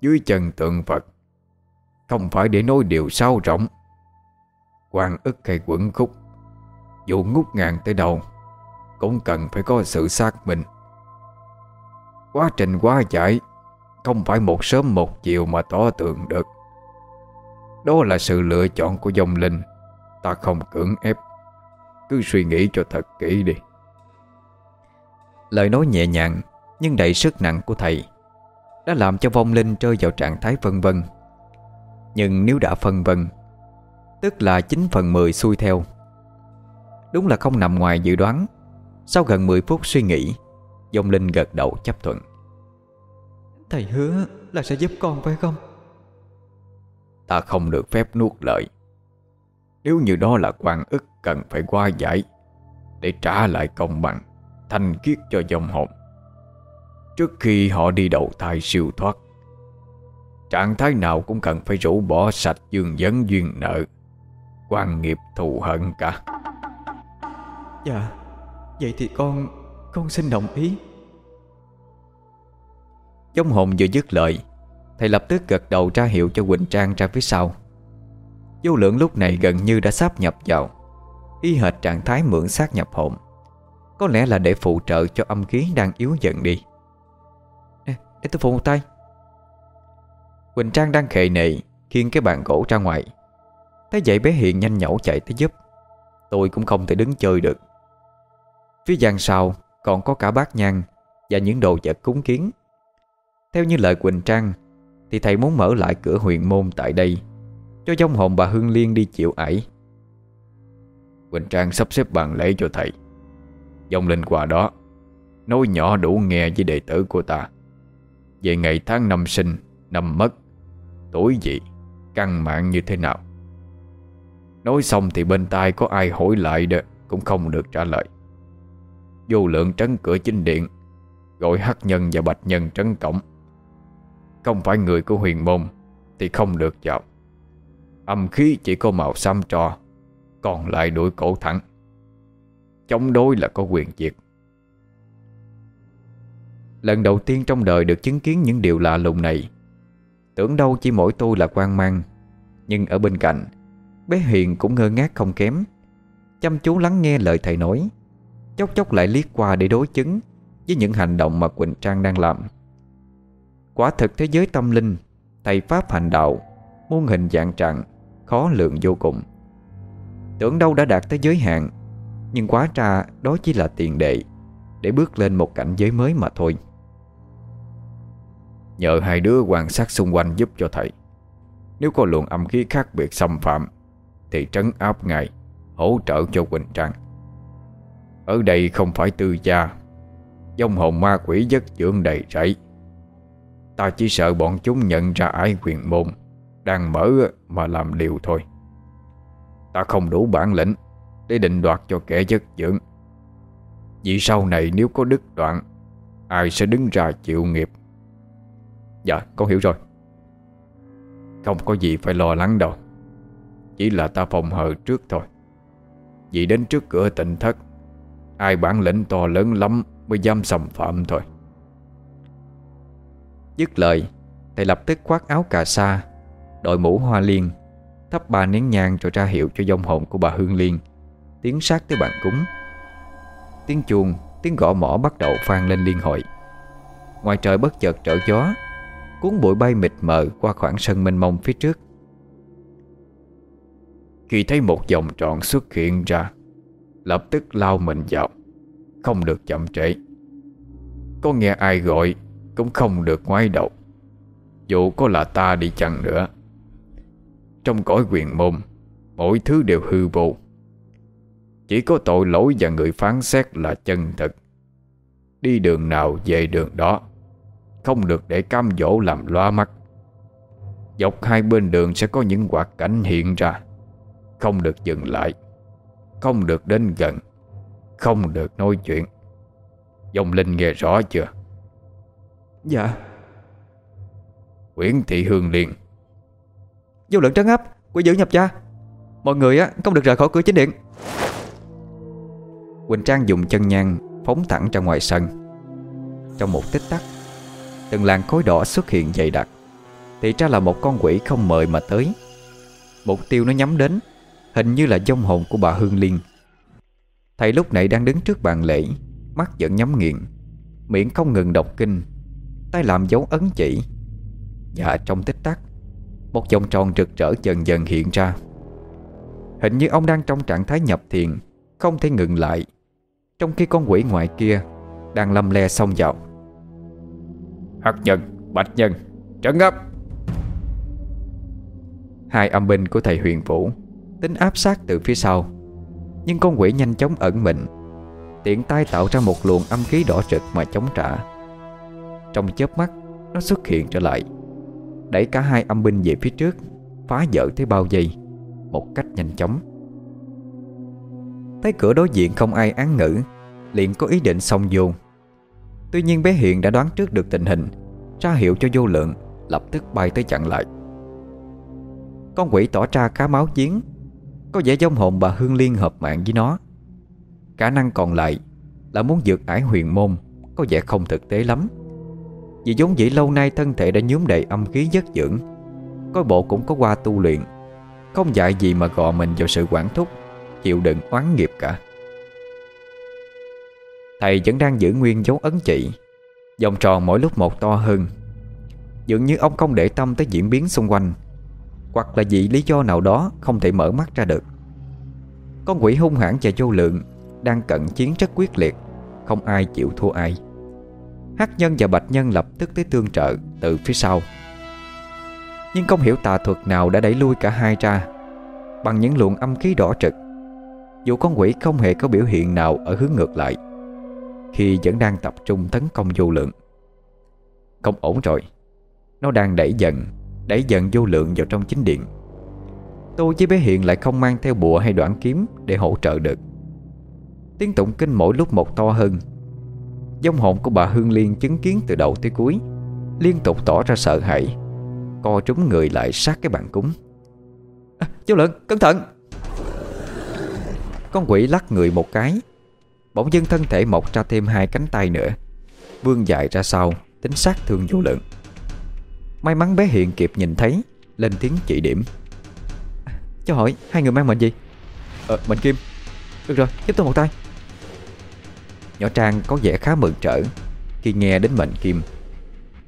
Dưới chân tượng Phật Không phải để nói điều sao rỗng. Quan ức hay quẩn khúc Dù ngút ngàn tới đâu cũng cần phải có sự xác minh. Quá trình quá giải, Không phải một sớm một chiều mà tỏ tượng được. Đó là sự lựa chọn của dòng linh, Ta không cưỡng ép. Cứ suy nghĩ cho thật kỹ đi. Lời nói nhẹ nhàng, Nhưng đầy sức nặng của thầy, Đã làm cho vong linh rơi vào trạng thái phân vân. Nhưng nếu đã phân vân, Tức là 9 phần 10 xuôi theo. Đúng là không nằm ngoài dự đoán. Sau gần 10 phút suy nghĩ Dông Linh gật đầu chấp thuận. Thầy hứa là sẽ giúp con phải không? Ta không được phép nuốt lời. Nếu như đó là quan ức cần phải qua giải Để trả lại công bằng Thanh khiết cho dòng hồn. Trước khi họ đi đầu thai siêu thoát Trạng thái nào cũng cần phải rũ bỏ sạch dương vấn duyên nợ quan nghiệp thù hận cả. Dạ Vậy thì con Con xin đồng ý. Giống hồn vừa dứt lời Thầy lập tức gật đầu ra hiệu cho Quỳnh Trang ra phía sau. Vô lượng lúc này gần như đã sắp nhập vào Y hệt trạng thái mượn xác nhập hồn. Có lẽ là để phụ trợ cho âm khí đang yếu dần đi. Nè, để tôi phụ một tay. Quỳnh Trang đang khệ nệ Khiêng cái bàn gỗ ra ngoài. Thấy vậy bé Hiền nhanh nhẩu chạy tới giúp. Tôi cũng không thể đứng chơi được. Phía giang sau còn có cả bát nhang Và những đồ vật cúng kiến. Theo như lời Quỳnh Trang, Thì thầy muốn mở lại cửa huyền môn tại đây, Cho dòng hồn bà Hương Liên đi chịu ải. Quỳnh Trang sắp xếp bàn lễ cho thầy. Dòng linh quà đó, Nói nhỏ đủ nghe với đệ tử của ta. Về ngày tháng năm sinh, Năm mất, Tuổi gì Căn mạng như thế nào? Nói xong thì bên tai có ai hỏi lại đó, Cũng không được trả lời. Vô lượng trấn cửa chính điện, Gọi hắc nhân và bạch nhân trấn cổng. Không phải người của huyền môn Thì không được vào Âm khí chỉ có màu xám trò Còn lại đuổi cổ thẳng. Chống đối là có quyền diệt. Lần đầu tiên trong đời được chứng kiến những điều lạ lùng này, Tưởng đâu chỉ mỗi tôi là quan mang, Nhưng ở bên cạnh, Bé Hiền cũng ngơ ngác không kém. Chăm chú lắng nghe lời thầy nói. Chốc chốc lại liếc qua để đối chứng Với những hành động mà Quỳnh Trang đang làm. Quả thực thế giới tâm linh Thầy Pháp hành đạo, Muôn hình dạng trạng, Khó lượng vô cùng. Tưởng đâu đã đạt tới giới hạn, Nhưng quá ra đó chỉ là tiền đệ Để bước lên một cảnh giới mới mà thôi. Nhờ hai đứa quan sát xung quanh giúp cho thầy. Nếu có luồng âm khí khác biệt xâm phạm, Thì trấn áp ngài Hỗ trợ cho Quỳnh Trang. Ở đây không phải tư gia. Dông hồn ma quỷ giấc dưỡng đầy rẫy. Ta chỉ sợ bọn chúng nhận ra ái quyền môn, Đang mở mà làm điều thôi. Ta không đủ bản lĩnh Để định đoạt cho kẻ chất dưỡng. Vì sau này nếu có đứt đoạn, Ai sẽ đứng ra chịu nghiệp? Dạ con hiểu rồi. Không có gì phải lo lắng đâu. Chỉ là ta phòng hờ trước thôi. Vì đến trước cửa tịnh thất Ai bản lĩnh to lớn lắm Mới dám xâm phạm thôi. Dứt lời, Thầy lập tức khoác áo cà sa, Đội mũ hoa liên, Thắp ba nén nhang rồi ra hiệu cho dông hồn của bà Hương Liên. Tiến sát tới bàn cúng. Tiếng chuông, Tiếng gõ mỏ bắt đầu phan lên liên hội. Ngoài trời bất chợt trở gió, Cuốn bụi bay mịt mờ qua khoảng sân mênh mông phía trước. Khi thấy một dòng tròn xuất hiện ra Lập tức lao mình vào. Không được chậm trễ. Có nghe ai gọi, Cũng không được ngoái đầu. Dù có là ta đi chăng nữa, Trong cõi quyền môn, Mỗi thứ đều hư vô. Chỉ có tội lỗi và người phán xét là chân thật. Đi đường nào về đường đó, Không được để cam dỗ làm loa mắt. Dọc hai bên đường sẽ có những hoạt cảnh hiện ra. Không được dừng lại. Không được đến gần Không được nói chuyện. Dòng Linh nghe rõ chưa? Dạ. Nguyễn Thị Hương Liên Vô lượng trấn áp Quỷ dữ nhập cha Mọi người á không được rời khỏi cửa chính điện. Quỳnh Trang dùng chân nhang Phóng thẳng ra ngoài sân. Trong một tích tắc Từng làn khói đỏ xuất hiện dày đặc. Thì ra là một con quỷ không mời mà tới. Mục tiêu nó nhắm đến Hình như là dông hồn của bà Hương Liên. Thầy lúc này đang đứng trước bàn lễ Mắt vẫn nhắm nghiền Miệng không ngừng đọc kinh Tay làm dấu ấn chỉ. Và trong tích tắc Một vòng tròn rực rỡ dần dần hiện ra. Hình như ông đang trong trạng thái nhập thiền Không thể ngừng lại Trong khi con quỷ ngoài kia Đang lâm le xông vào. Hắc nhân, bạch nhân Trấn ấp Hai âm binh của thầy huyền vũ Tính áp sát từ phía sau. Nhưng con quỷ nhanh chóng ẩn mình. Tiện tay tạo ra một luồng âm khí đỏ rực mà chống trả. Trong chớp mắt, Nó xuất hiện trở lại. Đẩy cả hai âm binh về phía trước, Phá vỡ thế bao giây Một cách nhanh chóng. Thấy cửa đối diện không ai án ngữ, Liền có ý định xông vô. Tuy nhiên bé Hiền đã đoán trước được tình hình, Ra hiệu cho vô lượng, Lập tức bay tới chặn lại. Con quỷ tỏ ra khá máu chiến có vẻ giống hồn bà Hương Liên hợp mạng với nó. Khả năng còn lại Là muốn dược ải huyền môn Có vẻ không thực tế lắm. Vì giống dĩ lâu nay thân thể đã nhúm đầy âm khí giấc dưỡng Coi bộ cũng có qua tu luyện Không dạy gì mà gò mình vào sự quản thúc Chịu đựng oán nghiệp cả. Thầy vẫn đang giữ nguyên dấu ấn chị, Vòng tròn mỗi lúc một to hơn Dường như ông không để tâm tới diễn biến xung quanh. Hoặc là vì lý do nào đó Không thể mở mắt ra được. Con quỷ hung hãn và vô lượng Đang cận chiến rất quyết liệt, Không ai chịu thua ai. Hắc nhân và bạch nhân lập tức tới tương trợ Từ phía sau. Nhưng không hiểu tà thuật nào đã đẩy lui cả hai ra, Bằng những luồng âm khí đỏ trực. Dù con quỷ không hề có biểu hiện nào Ở hướng ngược lại, Khi vẫn đang tập trung tấn công vô lượng. Không ổn rồi, Nó đang đẩy dần. Đẩy dần vô lượng vào trong chính điện. Tôi với bé Hiện lại không mang theo bùa hay đoạn kiếm Để hỗ trợ được. Tiếng tụng kinh mỗi lúc một to hơn. Dông hồn của bà Hương Liên chứng kiến từ đầu tới cuối Liên tục tỏ ra sợ hãi. Co trúng người lại sát cái bàn cúng. À, Chú Lượng cẩn thận! Con quỷ lắc người một cái. Bỗng dưng thân thể mọc ra thêm hai cánh tay nữa. Vươn dài ra sau Tính sát thương vô lượng. May mắn bé Hiện kịp nhìn thấy, Lên tiếng chỉ điểm. Cho hỏi, hai người mang mệnh gì? Ờ mệnh kim. Được rồi giúp tôi một tay. Nhỏ Trang có vẻ khá mừng trở Khi nghe đến mệnh kim.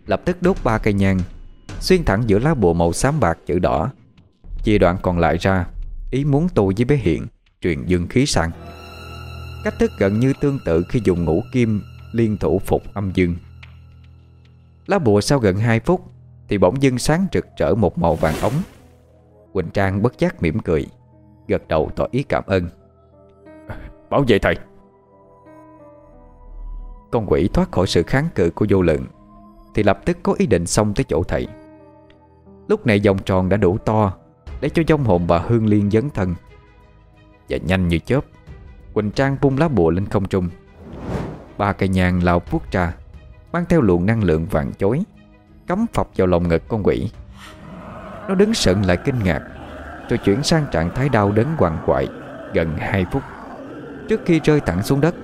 Lập tức đốt ba cây nhang, Xuyên thẳng giữa lá bùa màu xám bạc chữ đỏ. Chia đoạn còn lại ra, Ý muốn tôi với bé Hiện Truyền dương khí sang. Cách thức gần như tương tự khi dùng ngũ kim Liên thủ phục âm dương. Lá bùa sau gần 2 phút thì bỗng dưng sáng rực rỡ một màu vàng ống. Quỳnh Trang bất giác mỉm cười Gật đầu tỏ ý cảm ơn. Bảo vệ thầy. Con quỷ thoát khỏi sự kháng cự của vô lượng Thì lập tức có ý định xông tới chỗ thầy. Lúc này vòng tròn đã đủ to Để cho dông hồn bà Hương Liên dấn thân. Và nhanh như chớp Quỳnh Trang bung lá bùa lên không trung. Ba cây nhang lao vuốt ra Mang theo luồng năng lượng vàng chối Cắm phập vào lòng ngực con quỷ. Nó đứng sững lại kinh ngạc. Rồi chuyển sang trạng thái đau đớn quằn quại Gần 2 phút. Trước khi rơi thẳng xuống đất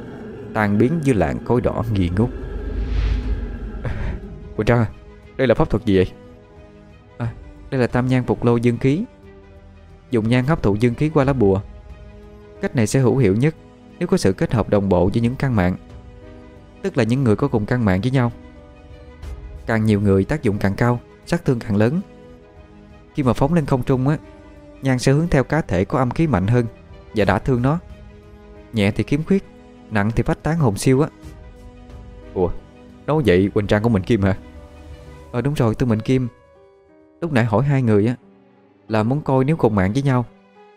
Tan biến như làn khối đỏ nghi ngút. Quỳnh Trang Đây là pháp thuật gì vậy? À, Đây là tam nhang phục lô dương khí. Dùng nhang hấp thụ dương khí qua lá bùa. Cách này sẽ hữu hiệu nhất Nếu có sự kết hợp đồng bộ với những căn mạng Tức là những người có cùng căn mạng với nhau. Càng nhiều người, tác dụng càng cao, Sát thương càng lớn. Khi mà phóng lên không trung á Nhang sẽ hướng theo cá thể có âm khí mạnh hơn Và đã thương nó. Nhẹ thì kiếm khuyết, Nặng thì phách tán hồn siêu á. Ủa, Nói vậy Quỳnh Trang của mình Kim hả? Ờ đúng rồi, tôi mình Kim. Lúc nãy hỏi hai người á, Là muốn coi nếu cùng mạng với nhau,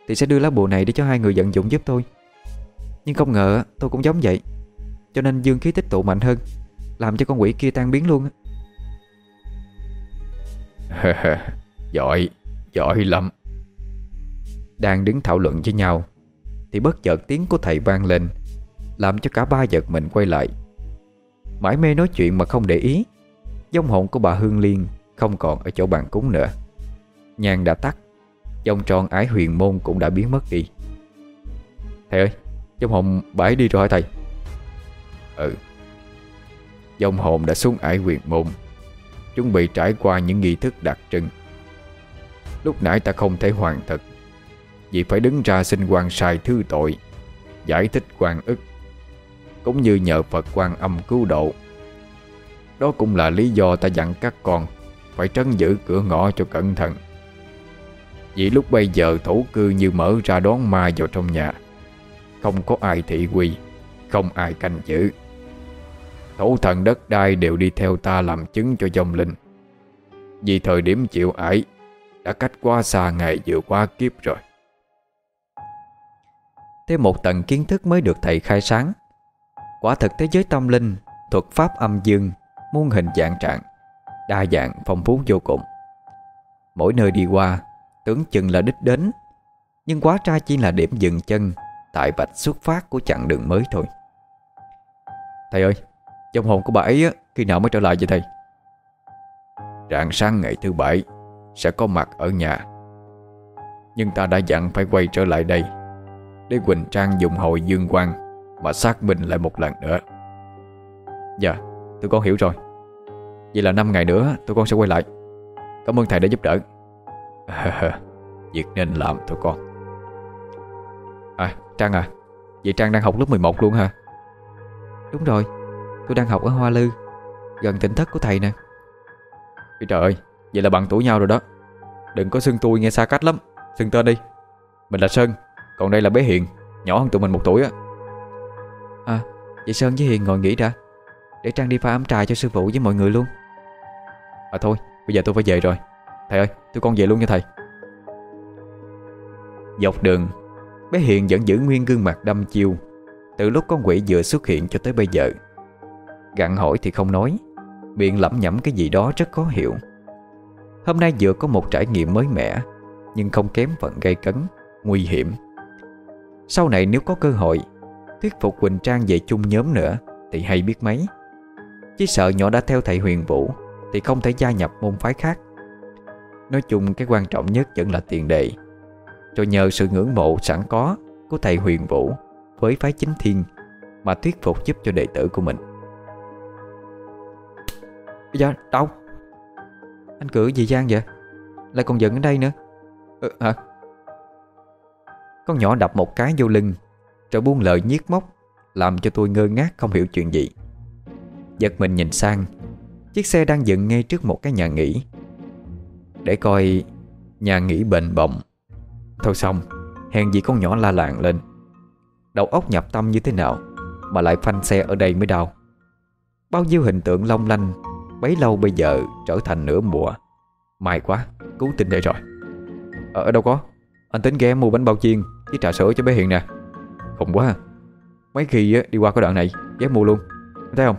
Thì sẽ đưa lá bùa này để cho hai người vận dụng giúp tôi. Nhưng không ngờ tôi cũng giống vậy, Cho nên dương khí tích tụ mạnh hơn, Làm cho con quỷ kia tan biến luôn á. Giỏi Giỏi lắm. Đang đứng thảo luận với nhau, Thì bất chợt tiếng của thầy vang lên, Làm cho cả ba giật mình quay lại. Mãi mê nói chuyện mà không để ý Dông hồn của bà Hương Liên Không còn ở chỗ bàn cúng nữa. Nhang đã tắt Dòng tròn ái huyền môn cũng đã biến mất đi. Thầy ơi Dông hồn bà ấy đi rồi thầy? Ừ. Dông hồn đã xuống ải huyền môn. Chuẩn bị trải qua những nghi thức đặc trưng. Lúc nãy ta không thể hoàn thực, Vì phải đứng ra xin quan sai thư tội, Giải thích quan ức, Cũng như nhờ Phật quan âm cứu độ. Đó cũng là lý do ta dặn các con Phải trấn giữ cửa ngõ cho cẩn thận. Vì lúc bây giờ thổ cư như mở ra đón ma vào trong nhà, Không có ai thị quy Không ai canh giữ. Thổ thần đất đai đều đi theo ta làm chứng cho dòng linh. Vì thời điểm chịu ải, Đã cách quá xa ngày vừa qua kiếp rồi. Thêm một tầng kiến thức mới được thầy khai sáng. Quả thực thế giới tâm linh, Thuật pháp âm dương, Muôn hình dạng trạng, Đa dạng, phong phú vô cùng. Mỗi nơi đi qua, Tưởng chừng là đích đến, Nhưng quá ra chỉ là điểm dừng chân, Tại vạch xuất phát của chặng đường mới thôi. Thầy ơi Dòng hồn của bà ấy á, khi nào mới trở lại vậy thầy? Rạng sáng ngày thứ bảy Sẽ có mặt ở nhà. Nhưng ta đã dặn phải quay trở lại đây Để Quỳnh Trang dùng hồi dương quang Mà xác minh lại một lần nữa. Dạ tôi con hiểu rồi. Vậy là 5 ngày nữa tụi con sẽ quay lại. Cảm ơn thầy đã giúp đỡ. Việc nên làm thôi con. À Trang à Vậy Trang đang học lớp 11 luôn hả? Đúng rồi Tôi đang học ở Hoa Lư Gần tỉnh thất của thầy nè. Trời ơi Vậy là bằng tuổi nhau rồi đó. Đừng có xưng tôi nghe xa cách lắm. Xưng tên đi. Mình là Sơn Còn đây là bé Hiền Nhỏ hơn tụi mình một tuổi á. À Vậy Sơn với Hiền ngồi nghỉ đã Để Trang đi pha ấm trà cho sư phụ với mọi người luôn. À thôi Bây giờ tôi phải về rồi. Thầy ơi tôi con về luôn nha thầy. Dọc đường Bé Hiền vẫn giữ nguyên gương mặt đâm chiêu Từ lúc con quỷ vừa xuất hiện cho tới bây giờ Gặn hỏi thì không nói. Miệng lẩm nhẩm cái gì đó rất khó hiểu. Hôm nay vừa có một trải nghiệm mới mẻ, Nhưng không kém phần gây cấn, Nguy hiểm. Sau này nếu có cơ hội, Thuyết phục Quỳnh Trang về chung nhóm nữa Thì hay biết mấy. Chỉ sợ nhỏ đã theo thầy huyền vũ Thì không thể gia nhập môn phái khác. Nói chung cái quan trọng nhất vẫn là tiền đề. Rồi nhờ sự ngưỡng mộ sẵn có Của thầy huyền vũ Với phái chính thiên Mà thuyết phục giúp cho đệ tử của mình. Dạ đâu Anh cử gì Giang vậy? Lại còn giận ở đây nữa. Ừ, Hả? Con nhỏ đập một cái vô lưng Rồi buông lời nhiếc móc Làm cho tôi ngơ ngác không hiểu chuyện gì. Giật mình nhìn sang Chiếc xe đang dựng ngay trước một cái nhà nghỉ. Để coi Nhà nghỉ bệnh bồng. Thôi xong Hèn gì con nhỏ la làng lên. Đầu óc nhập tâm như thế nào Mà lại phanh xe ở đây mới đau? Bao nhiêu hình tượng long lanh Bấy lâu bây giờ trở thành nửa mùa. May quá, cứu tình đây rồi. Ở, ở đâu có? Anh tính ghé mua bánh bao chiên Với trà sữa cho bé Hiền nè. Khùng quá Mấy khi đi qua cái đoạn này Ghé mua luôn. Thấy không?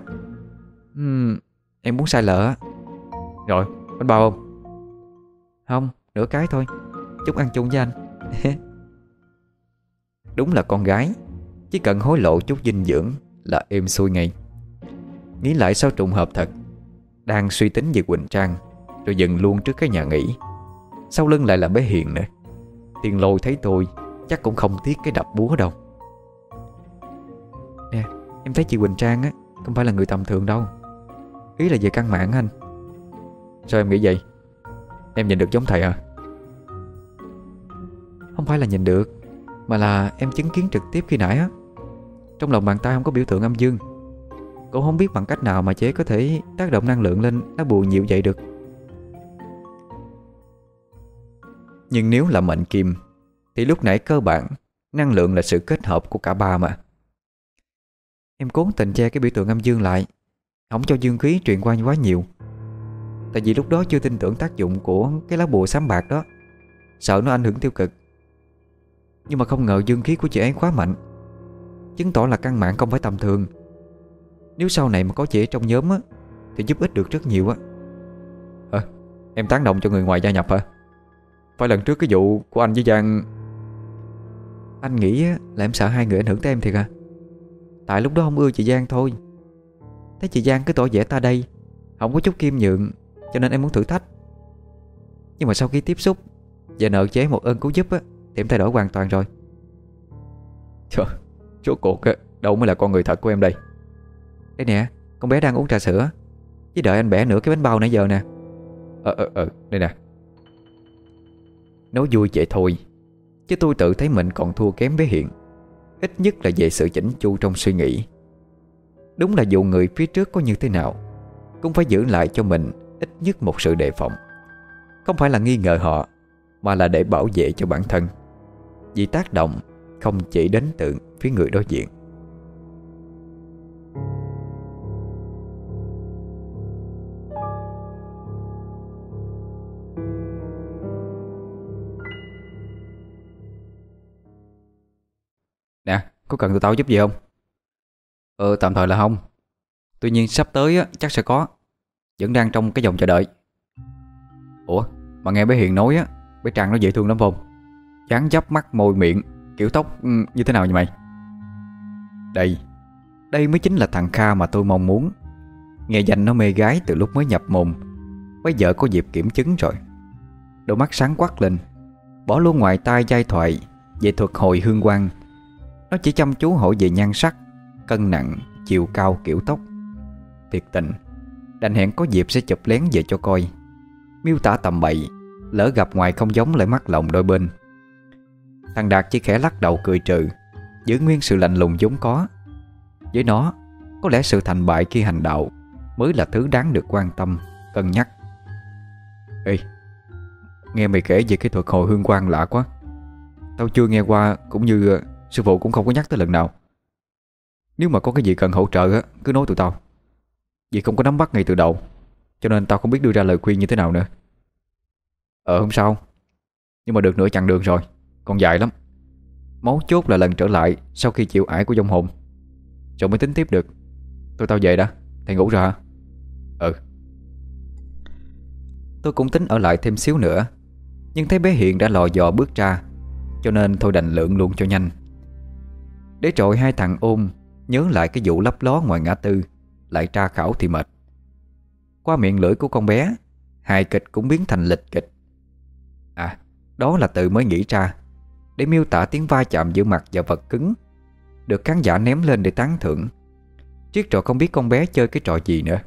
Uhm, Em muốn sai lỡ Rồi bánh bao không? Không nửa cái thôi. Chúc ăn chung với anh. Đúng là con gái. Chỉ cần hối lộ chút dinh dưỡng Là êm xuôi ngay. Nghĩ lại sao trùng hợp thật. Đang suy tính về Quỳnh Trang, Rồi dừng luôn trước cái nhà nghỉ. Sau lưng lại là bé Hiền nữa. Tiền lôi thấy tôi, Chắc cũng không tiếc cái đập búa đâu. Nè, Em thấy chị Quỳnh Trang á, Không phải là người tầm thường đâu. Ý là về căn mạng anh. Sao em nghĩ vậy? Em nhìn được giống thầy à? Không phải là nhìn được, Mà là em chứng kiến trực tiếp khi nãy á. Trong lòng bàn tay không có biểu tượng âm dương. Cũng không biết bằng cách nào mà chế có thể tác động năng lượng lên lá bùa nhiều vậy được. Nhưng nếu là mệnh kim, Thì lúc nãy cơ bản, Năng lượng là sự kết hợp của cả ba mà. Em cố tình che cái biểu tượng âm dương lại, Không cho dương khí truyền qua quá nhiều. Tại vì lúc đó chưa tin tưởng tác dụng của cái lá bùa xám bạc đó, Sợ nó ảnh hưởng tiêu cực. Nhưng mà không ngờ dương khí của chị ấy quá mạnh, Chứng tỏ là căn mạng không phải tầm thường. Nếu sau này mà có chị ở trong nhóm á Thì giúp ích được rất nhiều á. À, Em tán động cho người ngoài gia nhập hả? Phải lần trước cái vụ của anh với Giang. Anh nghĩ là em sợ hai người ảnh hưởng tới em thiệt à Tại lúc đó không ưa chị Giang thôi. Thấy chị Giang cứ tỏ vẻ ta đây Không có chút kim nhượng Cho nên em muốn thử thách. Nhưng mà sau khi tiếp xúc Và nợ chế một ơn cứu giúp á Thì em thay đổi hoàn toàn rồi. Trời, Rốt cuộc á, đâu mới là con người thật của em đây? Đây nè, Con bé đang uống trà sữa. Chứ đợi anh bẻ nửa cái bánh bao nãy giờ nè. Ờ ờ ờ đây nè. Nói vui vậy thôi, Chứ tôi tự thấy mình còn thua kém với Hiện Ít nhất là về sự chỉnh chu trong suy nghĩ. Đúng là dù người phía trước có như thế nào, Cũng phải giữ lại cho mình Ít nhất một sự đề phòng. Không phải là nghi ngờ họ, Mà là để bảo vệ cho bản thân. Vì tác động không chỉ đến từ phía người đối diện. Có cần tụi tao giúp gì không? Ờ tạm thời là không. Tuy nhiên sắp tới á, chắc sẽ có. Vẫn đang trong cái dòng chờ đợi. Ủa mà nghe bé Hiền nói á Bé Trang nó dễ thương lắm không? Chán dấp mắt môi miệng Kiểu tóc ừ, như thế nào vậy mày? Đây Đây mới chính là thằng Kha mà tôi mong muốn. Nghe danh nó mê gái từ lúc mới nhập mồm Bây giờ có dịp kiểm chứng rồi. Đôi mắt sáng quắc lên. Bỏ luôn ngoài tai giai thoại Về thuật hồi hương quang. Nó chỉ chăm chú hỏi về nhan sắc Cân nặng, chiều cao kiểu tóc. Thiệt tình Đành hẹn có dịp sẽ chụp lén về cho coi. Miêu tả tầm bậy Lỡ gặp ngoài không giống lại mắt lòng đôi bên. Thằng Đạt chỉ khẽ lắc đầu cười trừ Giữ nguyên sự lạnh lùng vốn có. Với nó Có lẽ sự thành bại khi hành đạo Mới là thứ đáng được quan tâm Cân nhắc. Ê Nghe mày kể về cái thuật hồi hương quang lạ quá. Tao chưa nghe qua Cũng như sư phụ cũng không có nhắc tới lần nào. Nếu mà có cái gì cần hỗ trợ á, Cứ nói tụi tao. Vì không có nắm bắt ngay từ đầu, Cho nên tao không biết đưa ra lời khuyên như thế nào nữa. Ờ không sao. Nhưng mà được nửa chặng đường rồi, Còn dài lắm. Máu chốt là lần trở lại Sau khi chịu ải của dông hồn. Rồi mới tính tiếp được. Tôi tao về đã, Thầy ngủ rồi hả? Ừ. Tôi cũng tính ở lại thêm xíu nữa, Nhưng thấy bé Hiện đã lò dò bước ra, Cho nên thôi đành lượng luôn cho nhanh. Để trội hai thằng ôm, Nhớ lại cái vụ lấp ló ngoài ngã tư, Lại tra khảo thì mệt. Qua miệng lưỡi của con bé, Hài kịch cũng biến thành lịch kịch. À Đó là từ mới nghĩ ra, Để miêu tả tiếng va chạm giữa mặt và vật cứng, Được khán giả ném lên để tán thưởng. Chiếc trò không biết con bé chơi cái trò gì nữa.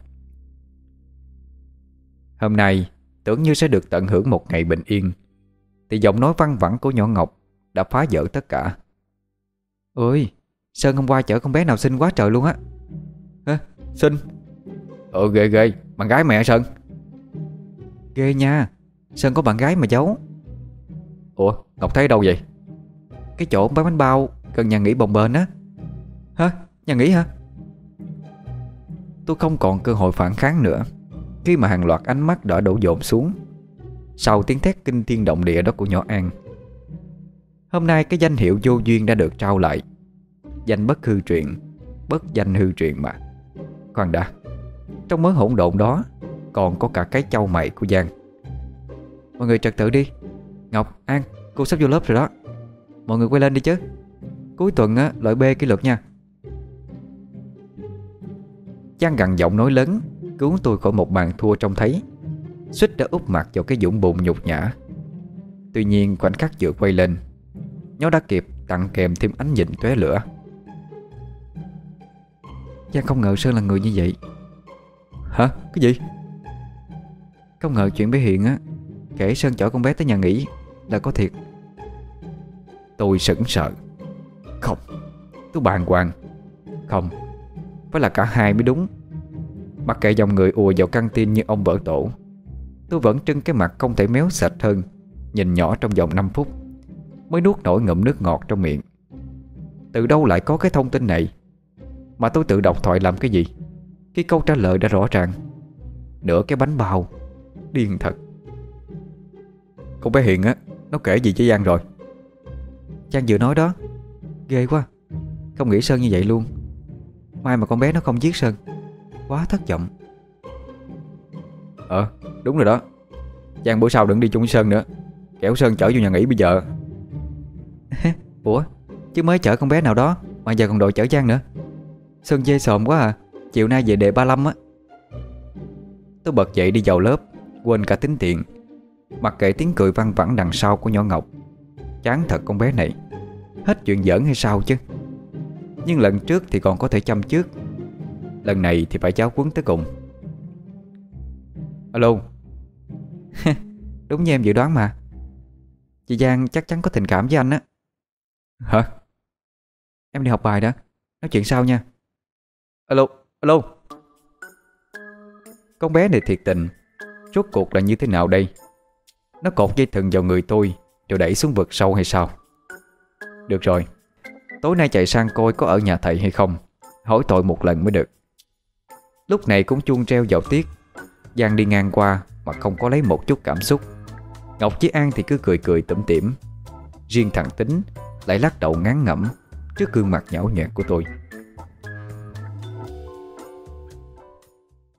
Hôm nay, Tưởng như sẽ được tận hưởng một ngày bình yên, Thì giọng nói văng vẳng của nhỏ Ngọc Đã phá vỡ tất cả. Ôi Sơn hôm qua chở con bé nào xinh quá trời luôn á. Hả? Xinh? Ừ ghê ghê. Bạn gái mẹ Sơn? Ghê nha. Sơn có bạn gái mà giấu. Ủa Ngọc thấy đâu vậy? Cái chỗ bán bánh bao Gần nhà nghỉ bồng bền á. Hả? Nhà nghỉ hả? Tôi không còn cơ hội phản kháng nữa. Khi mà hàng loạt ánh mắt đã đổ dồn xuống Sau tiếng thét kinh thiên động địa đó của nhỏ An Hôm nay cái danh hiệu vô duyên đã được trao lại Danh bất hư truyện Bất danh hư truyện mà. Khoan đã Trong mớ hỗn độn đó Còn có cả cái châu mày của Giang. Mọi người trật tự đi. Ngọc, An, cô sắp vô lớp rồi đó. Mọi người quay lên đi chứ. Cuối tuần á, loại B kỷ luật nha. Giang gằn giọng nói lớn Cứu tôi khỏi một màn thua trông thấy. Suýt đã úp mặt vào cái dũng bụng nhục nhã. Tuy nhiên khoảnh khắc vừa quay lên Nó đã kịp tặng kèm thêm ánh nhìn tóe lửa. Giang không ngờ Sơn là người như vậy. Hả? Cái gì? Không ngờ chuyện bé Hiền á Kể Sơn chở con bé tới nhà nghỉ Là có thiệt. Tôi sững sợ Không Tôi bàng hoàng. Không Phải là cả hai mới đúng. Mặc kệ dòng người ùa vào căng tin như ông vợ tổ Tôi vẫn trưng cái mặt không thể méo sạch hơn Nhìn nhỏ trong vòng 5 phút Mới nuốt nổi ngụm nước ngọt trong miệng. Từ đâu lại có cái thông tin này Mà tôi tự đọc thoại làm cái gì? Cái câu trả lời đã rõ ràng. Nửa cái bánh bao. Điên thật. Con bé Hiền á Nó kể gì cho Giang rồi? Giang vừa nói đó. Ghê quá. Không nghĩ Sơn như vậy luôn. Mai mà con bé nó không giết Sơn. Quá thất vọng. Ờ đúng rồi đó. Giang bữa sau đừng đi chung với Sơn nữa. Kéo Sơn chở vô nhà nghỉ bây giờ. Ủa? Chứ mới chở con bé nào đó Mà giờ còn đội chở Giang nữa Sơn dê sòm quá à. Chiều nay về đề 35 á. Tôi bật dậy đi vào lớp, Quên cả tính tiền. Mặc kệ tiếng cười văng vẳng đằng sau của nhỏ Ngọc. Chán thật con bé này. Hết chuyện giỡn hay sao chứ? Nhưng lần trước thì còn có thể chăm trước. Lần này thì phải cháu quấn tới cùng. Alo. Đúng như em dự đoán mà. Chị Giang chắc chắn có tình cảm với anh á. Hả? Em đi học bài đó Nói chuyện sau nha. Alo, alo. Con bé này thiệt tình. Rốt cuộc là như thế nào đây? Nó cột dây thừng vào người tôi Rồi đẩy xuống vực sâu hay sao? Được rồi. Tối nay chạy sang coi có ở nhà thầy hay không. Hỏi tội một lần mới được. Lúc này cũng chuông treo vào tiết. Giang đi ngang qua Mà không có lấy một chút cảm xúc. Ngọc Chí An thì cứ cười cười tủm tỉm. Riêng thằng Tính Lại lắc đầu ngán ngẩm Trước gương mặt nhão nhẹt của tôi.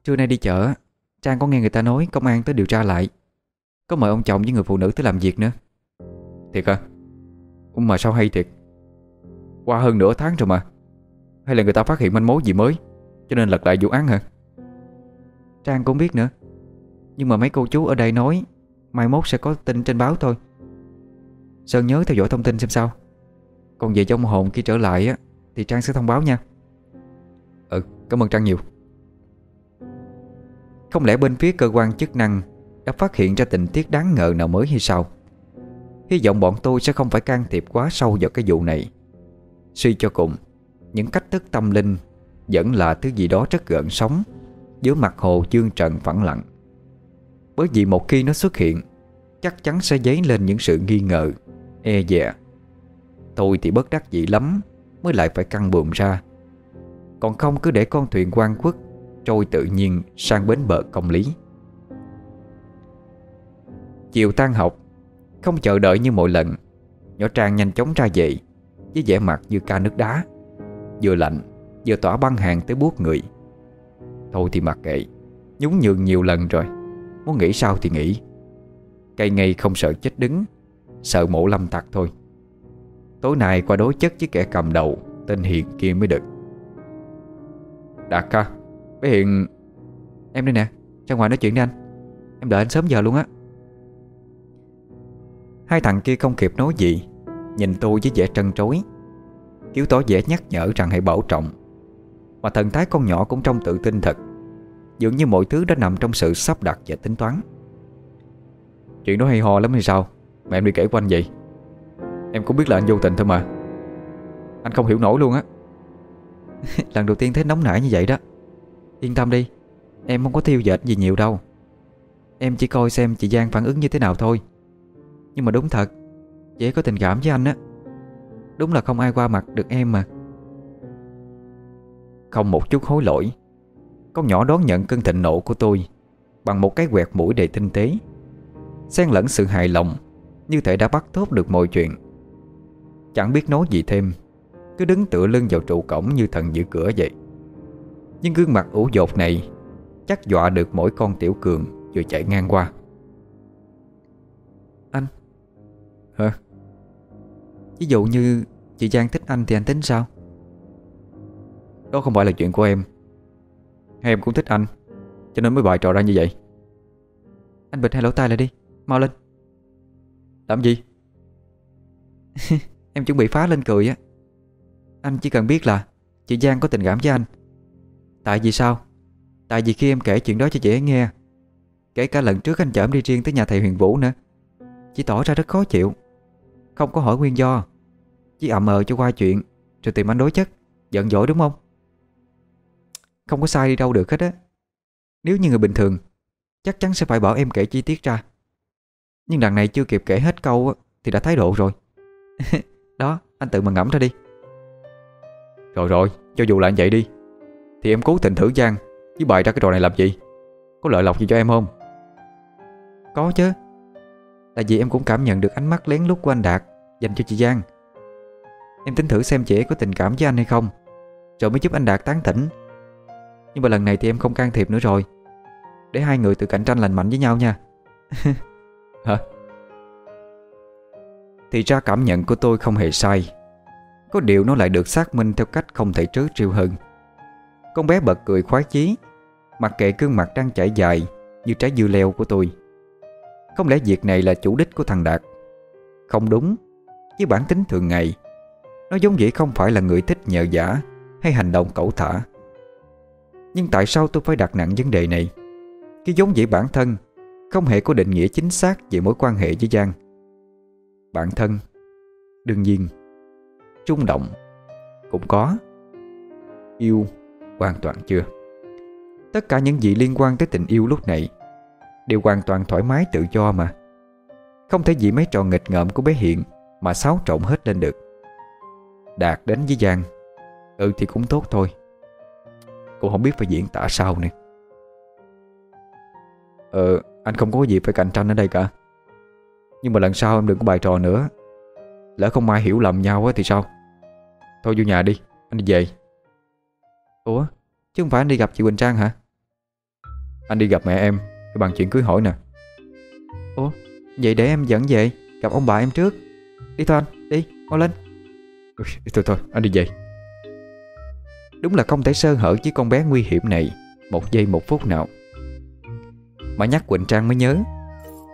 Trưa nay đi chợ, Trang có nghe người ta nói công an tới điều tra lại. Có mời ông chồng với người phụ nữ tới làm việc nữa. Thiệt à Mà sao hay thiệt? Qua hơn nửa tháng rồi mà. Hay là người ta phát hiện manh mối gì mới, Cho nên lật lại vụ án hả? Trang cũng biết nữa. Nhưng mà mấy cô chú ở đây nói, Mai mốt sẽ có tin trên báo thôi. Sơn nhớ theo dõi thông tin xem sao. Còn về trong hồn khi trở lại á, Thì Trang sẽ thông báo nha. Ừ cảm ơn Trang nhiều. Không lẽ bên phía cơ quan chức năng Đã phát hiện ra tình tiết đáng ngờ nào mới hay sao? Hy vọng bọn tôi sẽ không phải can thiệp quá sâu vào cái vụ này. Suy cho cùng, Những cách thức tâm linh Vẫn là thứ gì đó rất gợn sóng, Giữa mặt hồ dương trần phẳng lặng. Bởi vì một khi nó xuất hiện, Chắc chắn sẽ dấy lên những sự nghi ngờ E dè. Tôi thì bất đắc dĩ lắm, Mới lại phải căng buồm ra. Còn không cứ để con thuyền quan quốc Trôi tự nhiên sang bến bờ công lý. Chiều tan học, Không chờ đợi như mọi lần, Nhỏ Trang nhanh chóng ra dậy Với vẻ mặt như ca nước đá. Vừa lạnh, Vừa tỏa băng hàng tới buốt người. Thôi thì mặc kệ, Nhún nhường nhiều lần rồi, Muốn nghĩ sao thì nghĩ. Cây ngay không sợ chết đứng, Sợ mổ lâm tặc thôi. Tối nay qua đối chất với kẻ cầm đầu, Tên Hiền kia mới được. Đạt ca. Bé Hiền Em đây nè, Ra ngoài nói chuyện đi anh. Em đợi anh sớm giờ luôn á. Hai thằng kia không kịp nói gì, Nhìn tôi với vẻ trân trối. Kiếu tỏ vẻ nhắc nhở rằng hãy bảo trọng. Mà thần thái con nhỏ cũng trông tự tin thật. Dường như mọi thứ đã nằm trong sự sắp đặt và tính toán. Chuyện đó hay ho lắm hay sao? Mà em đi kể quanh anh vậy. Em cũng biết là anh vô tình thôi mà. Anh không hiểu nổi luôn á. Lần đầu tiên thấy nóng nảy như vậy đó. Yên tâm đi, Em không có tiêu dệt gì nhiều đâu. Em chỉ coi xem chị Giang phản ứng như thế nào thôi. Nhưng mà đúng thật Chị có tình cảm với anh á. Đúng là không ai qua mặt được em mà. Không một chút hối lỗi, Con nhỏ đón nhận cơn thịnh nộ của tôi Bằng một cái quẹt mũi đầy tinh tế, Xen lẫn sự hài lòng Như thể đã bắt tốt được mọi chuyện. Chẳng biết nói gì thêm, Cứ đứng tựa lưng vào trụ cổng như thần giữ cửa vậy. Nhưng gương mặt ủ dột này Chắc dọa được mỗi con tiểu cường Vừa chạy ngang qua. Anh. Hả? Ví dụ như chị Giang thích anh thì anh tính sao? Đó không phải là chuyện của em. Hay em cũng thích anh, Cho nên mới bài trò ra như vậy. Anh bịt hai lỗ tai lại đi, Mau lên. Làm gì? Em chuẩn bị phá lên cười á. Anh chỉ cần biết là Chị Giang có tình cảm với anh. Tại vì sao? Tại vì khi em kể chuyện đó cho chị ấy nghe, Kể cả lần trước anh chở em đi riêng tới nhà thầy Huyền Vũ nữa Chị tỏ ra rất khó chịu, Không có hỏi nguyên do, Chỉ ậm ờ cho qua chuyện Rồi tìm anh đối chất, Giận dỗi đúng không? Không có sai đi đâu được hết á. Nếu như người bình thường, Chắc chắn sẽ phải bảo em kể chi tiết ra. Nhưng đằng này chưa kịp kể hết câu Thì đã thái độ rồi. Đó, anh tự mà ngẫm ra đi. Rồi rồi, cho dù là vậy đi. Thì em cố tình thử Giang. Với bày ra cái trò này làm gì? Có lợi lộc gì cho em không? Có chứ. Tại vì em cũng cảm nhận được ánh mắt lén lút của anh Đạt Dành cho chị Giang. Em tính thử xem chị ấy có tình cảm với anh hay không. Rồi mới giúp anh Đạt tán tỉnh Nhưng mà lần này thì em không can thiệp nữa rồi. Để hai người tự cạnh tranh lành mạnh với nhau nha. Hả? Thì ra cảm nhận của tôi không hề sai. Có điều nó lại được xác minh theo cách không thể trớ trêu hơn. Con bé bật cười khoái chí. Mặc kệ gương mặt đang chảy dài Như trái dưa leo của tôi. Không lẽ việc này là chủ đích của thằng Đạt? Không đúng. Với bản tính thường ngày, Nó giống vậy không phải là người thích nhờ giả Hay hành động cẩu thả. Nhưng tại sao tôi phải đặt nặng vấn đề này? Cái giống vậy bản thân Không hề có định nghĩa chính xác Về mối quan hệ với Giang. Bản thân, Đương nhiên Trung động Cũng có. Yêu Hoàn toàn chưa. Tất cả những gì liên quan tới tình yêu lúc này Đều hoàn toàn thoải mái tự do mà. Không thể vì mấy trò nghịch ngợm của bé Hiện Mà xáo trộn hết lên được. Đạt đến với Giang Ừ thì cũng tốt thôi. Cũng không biết phải diễn tả sao nữa. Ờ anh không có gì phải cạnh tranh ở đây cả. Nhưng mà lần sau em đừng có bài trò nữa. Lỡ không ai hiểu lầm nhau thì sao? Thôi vô nhà đi, Anh đi về. Ủa? Chứ không phải anh đi gặp chị Quỳnh Trang hả? Anh đi gặp mẹ em Để bàn chuyện cưới hỏi nè. Ủa? Vậy để em dẫn về Gặp ông bà em trước. Đi thôi anh đi mau lên. Ui, Thôi thôi anh đi về. Đúng là không thể sơ hở với con bé nguy hiểm này Một giây một phút nào. Mà nhắc Quỳnh Trang mới nhớ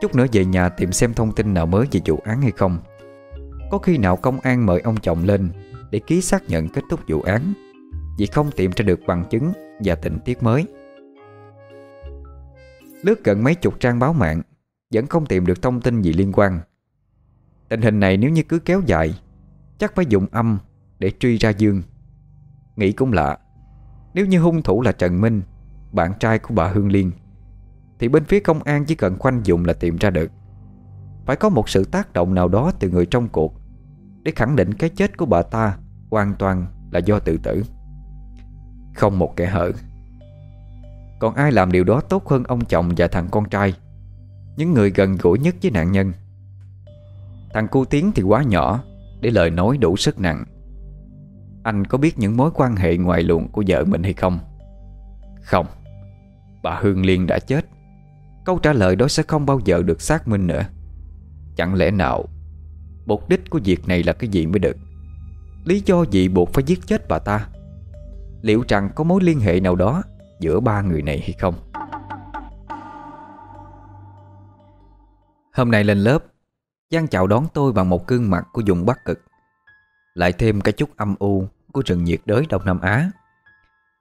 Chút nữa về nhà tìm xem thông tin nào mới về vụ án hay không. Có khi nào công an mời ông chồng lên Để ký xác nhận kết thúc vụ án. Vì không tìm ra được bằng chứng Và tình tiết mới. Lướt gần mấy chục trang báo mạng, Vẫn không tìm được thông tin gì liên quan. Tình hình này nếu như cứ kéo dài, Chắc phải dùng âm Để truy ra Dương. Nghĩ cũng lạ, Nếu như hung thủ là Trần Minh, Bạn trai của bà Hương Liên, Thì bên phía công an chỉ cần khoanh dùng là tìm ra được. Phải có một sự tác động nào đó Từ người trong cuộc Để khẳng định cái chết của bà ta Hoàn toàn là do tự tử. Không một kẻ hở. Còn ai làm điều đó tốt hơn ông chồng và thằng con trai? Những người gần gũi nhất với nạn nhân. Thằng cu Tiến thì quá nhỏ, Để lời nói đủ sức nặng. Anh có biết những mối quan hệ ngoài luồng của vợ mình hay không? Không. Bà Hương Liên đã chết. Câu trả lời đó sẽ không bao giờ được xác minh nữa. Chẳng lẽ nào, Mục đích của việc này là cái gì mới được? Lý do gì buộc phải giết chết bà ta? Liệu rằng có mối liên hệ nào đó Giữa ba người này hay không? Hôm nay lên lớp, Giang chào đón tôi bằng một gương mặt của vùng Bắc Cực. Lại thêm cái chút âm u Của rừng nhiệt đới Đông Nam Á.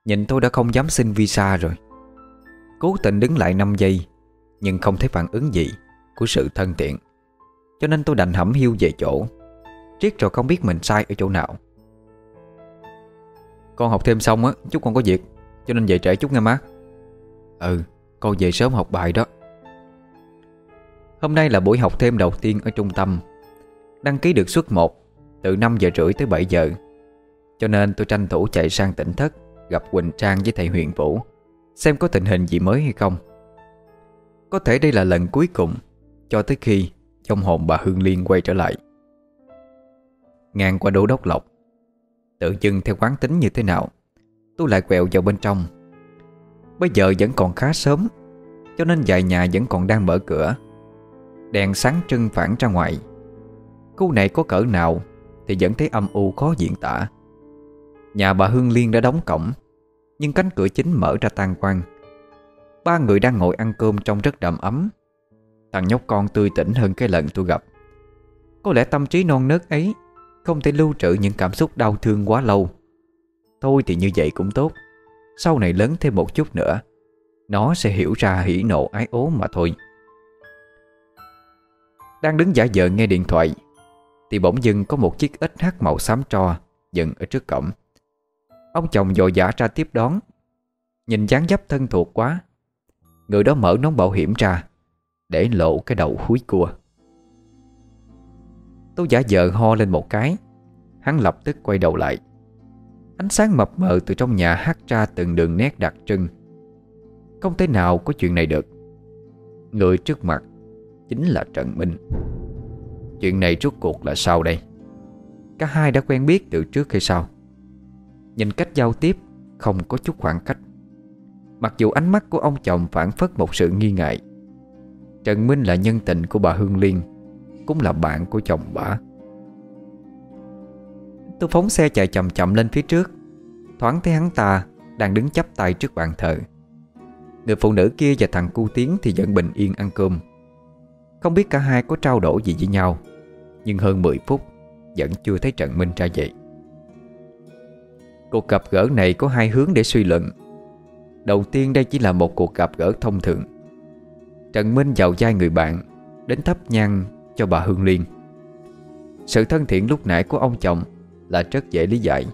Nhìn tôi đã không dám xin visa rồi. Cố tình đứng lại 5 giây, Nhưng không thấy phản ứng gì Của sự thân thiện. Cho nên tôi đành hẩm hiu về chỗ. Triết rồi không biết mình sai ở chỗ nào. Con học thêm xong á, Chút con có việc, Cho nên về trễ chút nghe má. Ừ Con về sớm học bài đó. Hôm nay là buổi học thêm đầu tiên ở trung tâm. Đăng ký được suất 1 Từ 5 giờ rưỡi tới 7 giờ. Cho nên tôi tranh thủ chạy sang tỉnh thất, Gặp Quỳnh Trang với thầy Huyền Vũ, Xem có tình hình gì mới hay không. Có thể đây là lần cuối cùng, Cho tới khi Trong hồn bà Hương Liên quay trở lại. Ngang qua đô đốc lộc Tự dưng theo quán tính như thế nào. Tôi lại quẹo vào bên trong. Bây giờ vẫn còn khá sớm, Cho nên vài nhà vẫn còn đang mở cửa. Đèn sáng trưng phản ra ngoài. Khu này có cỡ nào Thì vẫn thấy âm u khó diễn tả. Nhà bà Hương Liên đã đóng cổng, Nhưng cánh cửa chính mở ra tan quang Ba người đang ngồi ăn cơm trong rất đậm ấm. Thằng nhóc con tươi tỉnh hơn cái lần tôi gặp. Có lẽ tâm trí non nớt ấy không thể lưu trữ những cảm xúc đau thương quá lâu. Thôi thì như vậy cũng tốt. Sau này lớn thêm một chút nữa, Nó sẽ hiểu ra hỉ nộ ái ố mà thôi. Đang đứng giả vờ nghe điện thoại, Thì bỗng dưng có một chiếc ếch hát màu xám tro Dừng ở trước cổng. Ông chồng dội dã ra tiếp đón, Nhìn dáng dấp thân thuộc quá. Người đó mở nón bảo hiểm ra, Để lộ cái đầu húi cua. Tôi giả vờ ho lên một cái. Hắn lập tức quay đầu lại. Ánh sáng mập mờ từ trong nhà hắt ra từng đường nét đặc trưng. Không thể nào có chuyện này được. Người trước mặt Chính là Trần Minh. Chuyện này rốt cuộc là sao đây? Cả hai đã quen biết từ trước hay sao? Nhìn cách giao tiếp, Không có chút khoảng cách. Mặc dù ánh mắt của ông chồng phản phất một sự nghi ngại. Trần Minh là nhân tình của bà Hương Liên. Cũng là bạn của chồng bà. Tôi phóng xe chạy chậm chậm lên phía trước. Thoáng thấy hắn ta Đang đứng chắp tay trước bàn thờ. Người phụ nữ kia và thằng cu tiến Thì vẫn bình yên ăn cơm. Không biết cả hai có trao đổi gì với nhau, Nhưng hơn 10 phút, Vẫn chưa thấy Trần Minh ra vậy Cuộc gặp gỡ này có hai hướng để suy luận. Đầu tiên đây chỉ là một cuộc gặp gỡ thông thường. Trần Minh vào vai người bạn, Đến thắp nhang cho bà Hương Liên. Sự thân thiện lúc nãy của ông chồng Là rất dễ lý giải.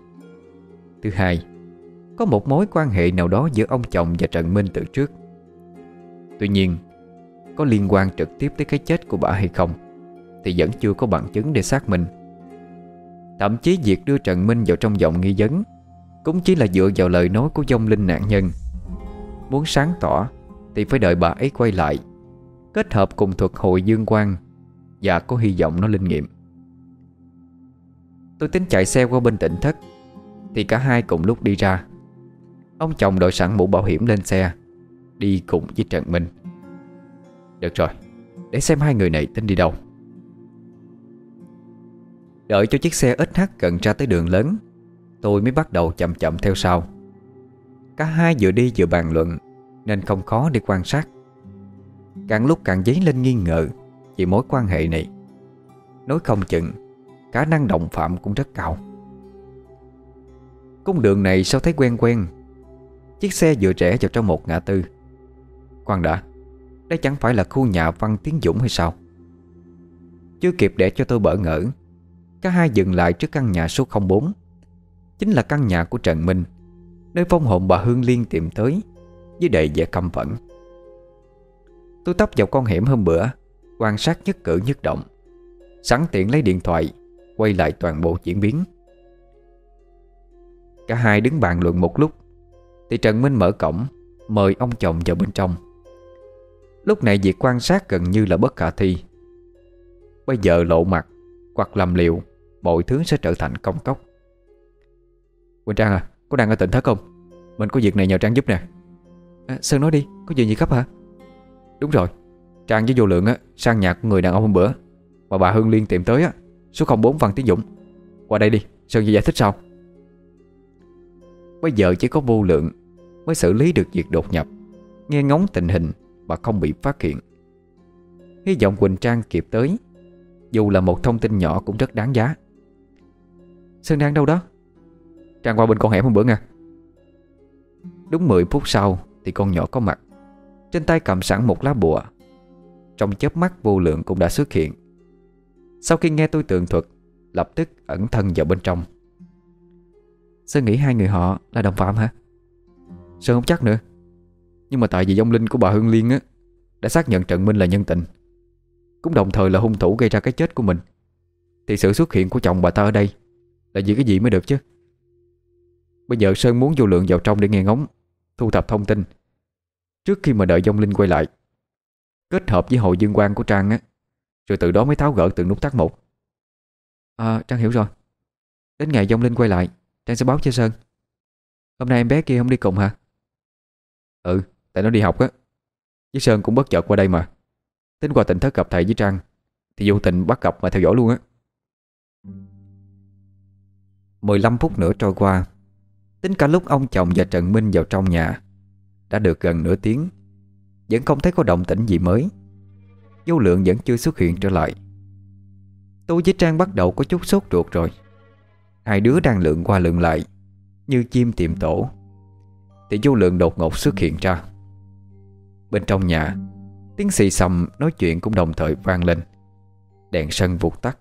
Thứ hai, Có một mối quan hệ nào đó giữa ông chồng và Trần Minh từ trước. Tuy nhiên, Có liên quan trực tiếp tới cái chết của bà hay không Thì vẫn chưa có bằng chứng để xác minh. Thậm chí việc đưa Trần Minh vào trong vòng nghi vấn Cũng chỉ là dựa vào lời nói của dông linh nạn nhân. Muốn sáng tỏ Thì phải đợi bà ấy quay lại, Kết hợp cùng thuật hội dương quang và có hy vọng nó linh nghiệm. Tôi tính chạy xe qua bên tỉnh thất, Thì cả hai cùng lúc đi ra. Ông chồng đội sẵn mũ bảo hiểm lên xe, Đi cùng với Trần Minh. Được rồi, Để xem hai người này tính đi đâu. Đợi cho chiếc xe ít hắt gần ra tới đường lớn, Tôi mới bắt đầu chậm chậm theo sau. Cả hai vừa đi vừa bàn luận, Nên không khó để quan sát. Càng lúc càng dấy lên nghi ngờ vì mối quan hệ này. Nói không chừng, Khả năng động phạm cũng rất cao. Cung đường này sao thấy quen quen? Chiếc xe vừa rẽ vào trong một ngã tư. Khoan đã, Đây chẳng phải là khu nhà Văn Tiến Dũng hay sao? Chưa kịp để cho tôi bỡ ngỡ, Cả hai dừng lại trước căn nhà số 04 Chính là căn nhà của Trần Minh, Nơi phong hồn bà Hương Liên tìm tới, Với đầy vẻ căm phẫn. Tôi tấp vào con hẻm hôm bữa Quan sát nhất cử nhất động. Sẵn tiện lấy điện thoại Quay lại toàn bộ diễn biến. Cả hai đứng bàn luận một lúc. Thì Trần Minh mở cổng Mời ông chồng vào bên trong. Lúc này việc quan sát gần như là bất khả thi. Bây giờ lộ mặt Hoặc làm liệu Mọi thứ sẽ trở thành công cốc. Quỳnh Trang à Có đang ở tỉnh thất không? Mình có việc này nhờ Trang giúp nè. À, Sơn nói đi Có chuyện gì gấp hả? Đúng rồi Trang với vô lượng á, Sang nhà của người đàn ông hôm bữa. Mà bà Hương Liên tìm tới á, Số 04 Văn Tiến Dũng. Qua đây đi, Sơn giải thích sau. Bây giờ chỉ có vô lượng Mới xử lý được việc đột nhập, Nghe ngóng tình hình Mà không bị phát hiện. Hy vọng Quỳnh Trang kịp tới, Dù là một thông tin nhỏ cũng rất đáng giá. Sơn đang đâu đó? Trang qua bên con hẻm hôm bữa nha. Đúng 10 phút sau Thì con nhỏ có mặt. Trên tay cầm sẵn một lá bùa trong chớp mắt vô lượng cũng đã xuất hiện. Sau khi nghe tôi tường thuật, Lập tức ẩn thân vào bên trong. Sơn nghĩ hai người họ là đồng phạm hả? Sơn không chắc nữa. Nhưng mà tại vì dông linh của bà Hương Liên á, Đã xác nhận Trần Minh là nhân tình. Cũng đồng thời là hung thủ gây ra cái chết của mình. Thì sự xuất hiện của chồng bà ta ở đây Là vì cái gì mới được chứ? Bây giờ Sơn muốn vô lượng vào trong để nghe ngóng, Thu thập thông tin. Trước khi mà đợi dông linh quay lại Kết hợp với hội dương quan của Trang á. Rồi từ đó mới tháo gỡ từng nút thắt một. À Trang hiểu rồi. Đến ngày dông linh quay lại, Trang sẽ báo cho Sơn. Hôm nay em bé kia không đi cùng hả? Ừ Tại nó đi học á. Với Sơn cũng bất chợt qua đây mà. Tính qua tỉnh thất gặp thầy với Trang, Thì vô tình bắt gặp mà theo dõi luôn á. 15 phút nữa trôi qua, Tính cả lúc ông chồng và Trần Minh vào trong nhà, Đã được gần nửa tiếng. Vẫn không thấy có động tĩnh gì mới. Vô lượng vẫn chưa xuất hiện trở lại. Tôi với Trang bắt đầu có chút sốt ruột rồi. Hai đứa đang lượn qua lượn lại, Như chim tìm tổ. Thì vô lượng đột ngột xuất hiện ra. Bên trong nhà, Tiếng xì xầm nói chuyện cũng đồng thời vang lên. Đèn sân vụt tắt.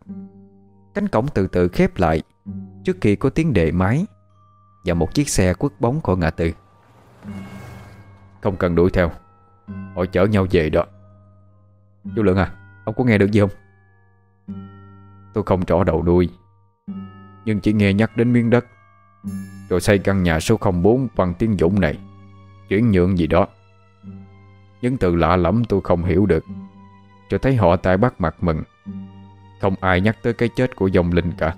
Cánh cổng từ từ khép lại, Trước khi có tiếng đệ máy Và một chiếc xe quất bóng khỏi ngã tư. Không cần đuổi theo. Họ chở nhau về đó. Chú lượng à Ông có nghe được gì không? Tôi không rõ đầu đuôi, Nhưng chỉ nghe nhắc đến miếng đất. Rồi xây căn nhà số 04 bằng tiếng Dũng này, Chuyển nhượng gì đó. Những từ lạ lắm tôi không hiểu được. Rồi thấy họ tại bắt mặt mừng. Không ai nhắc tới cái chết của dòng linh cả.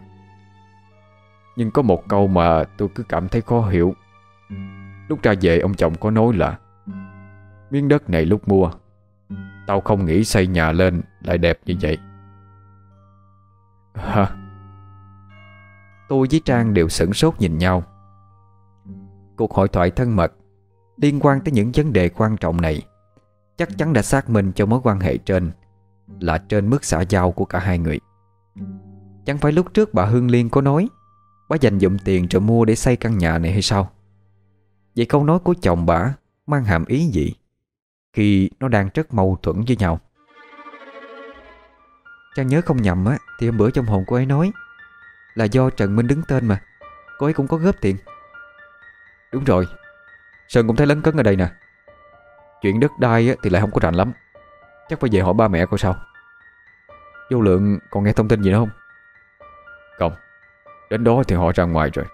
Nhưng có một câu mà tôi cứ cảm thấy khó hiểu. Lúc ra về, ông chồng có nói là Miếng đất này lúc mua, Tao không nghĩ xây nhà lên lại đẹp như vậy. Hả? Tôi với Trang đều sửng sốt nhìn nhau. Cuộc hội thoại thân mật Liên quan tới những vấn đề quan trọng này Chắc chắn đã xác minh cho mối quan hệ trên Là trên mức xã giao của cả hai người. Chẳng phải lúc trước bà Hương Liên có nói Bà dành dụm tiền rồi mua để xây căn nhà này hay sao? Vậy câu nói của chồng bà Mang hàm ý gì? Khi nó đang rất mâu thuẫn với nhau. Trang nhớ không nhầm á Thì hôm bữa trong hồn cô ấy nói Là do Trần Minh đứng tên mà Cô ấy cũng có góp tiền. Đúng rồi Sơn cũng thấy lấn cấn ở đây nè. Chuyện đất đai á, thì lại không có rành lắm. Chắc phải về hỏi ba mẹ coi sao Vô lượng còn nghe thông tin gì nữa không? Không Đến đó thì họ ra ngoài rồi.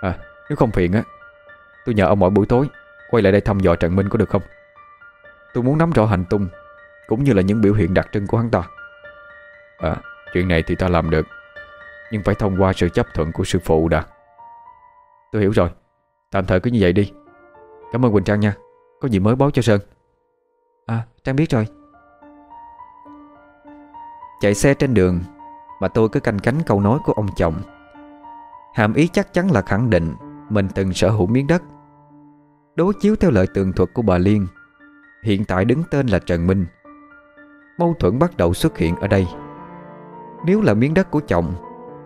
À nếu không phiền á Tôi nhờ ông mỗi buổi tối Quay lại đây thăm dò Trần Minh có được không? Tôi muốn nắm rõ hành tung, Cũng như là những biểu hiện đặc trưng của hắn ta. À chuyện này thì ta làm được, Nhưng phải thông qua sự chấp thuận của sư phụ đã. Tôi hiểu rồi. Tạm thời cứ như vậy đi. Cảm ơn Quỳnh Trang nha. Có gì mới báo cho Sơn. À Trang biết rồi. Chạy xe trên đường Mà tôi cứ canh cánh câu nói của ông chồng. Hàm ý chắc chắn là khẳng định Mình từng sở hữu miếng đất. Đối chiếu theo lời tường thuật của bà Liên Hiện tại đứng tên là Trần Minh. Mâu thuẫn bắt đầu xuất hiện ở đây. Nếu là miếng đất của chồng,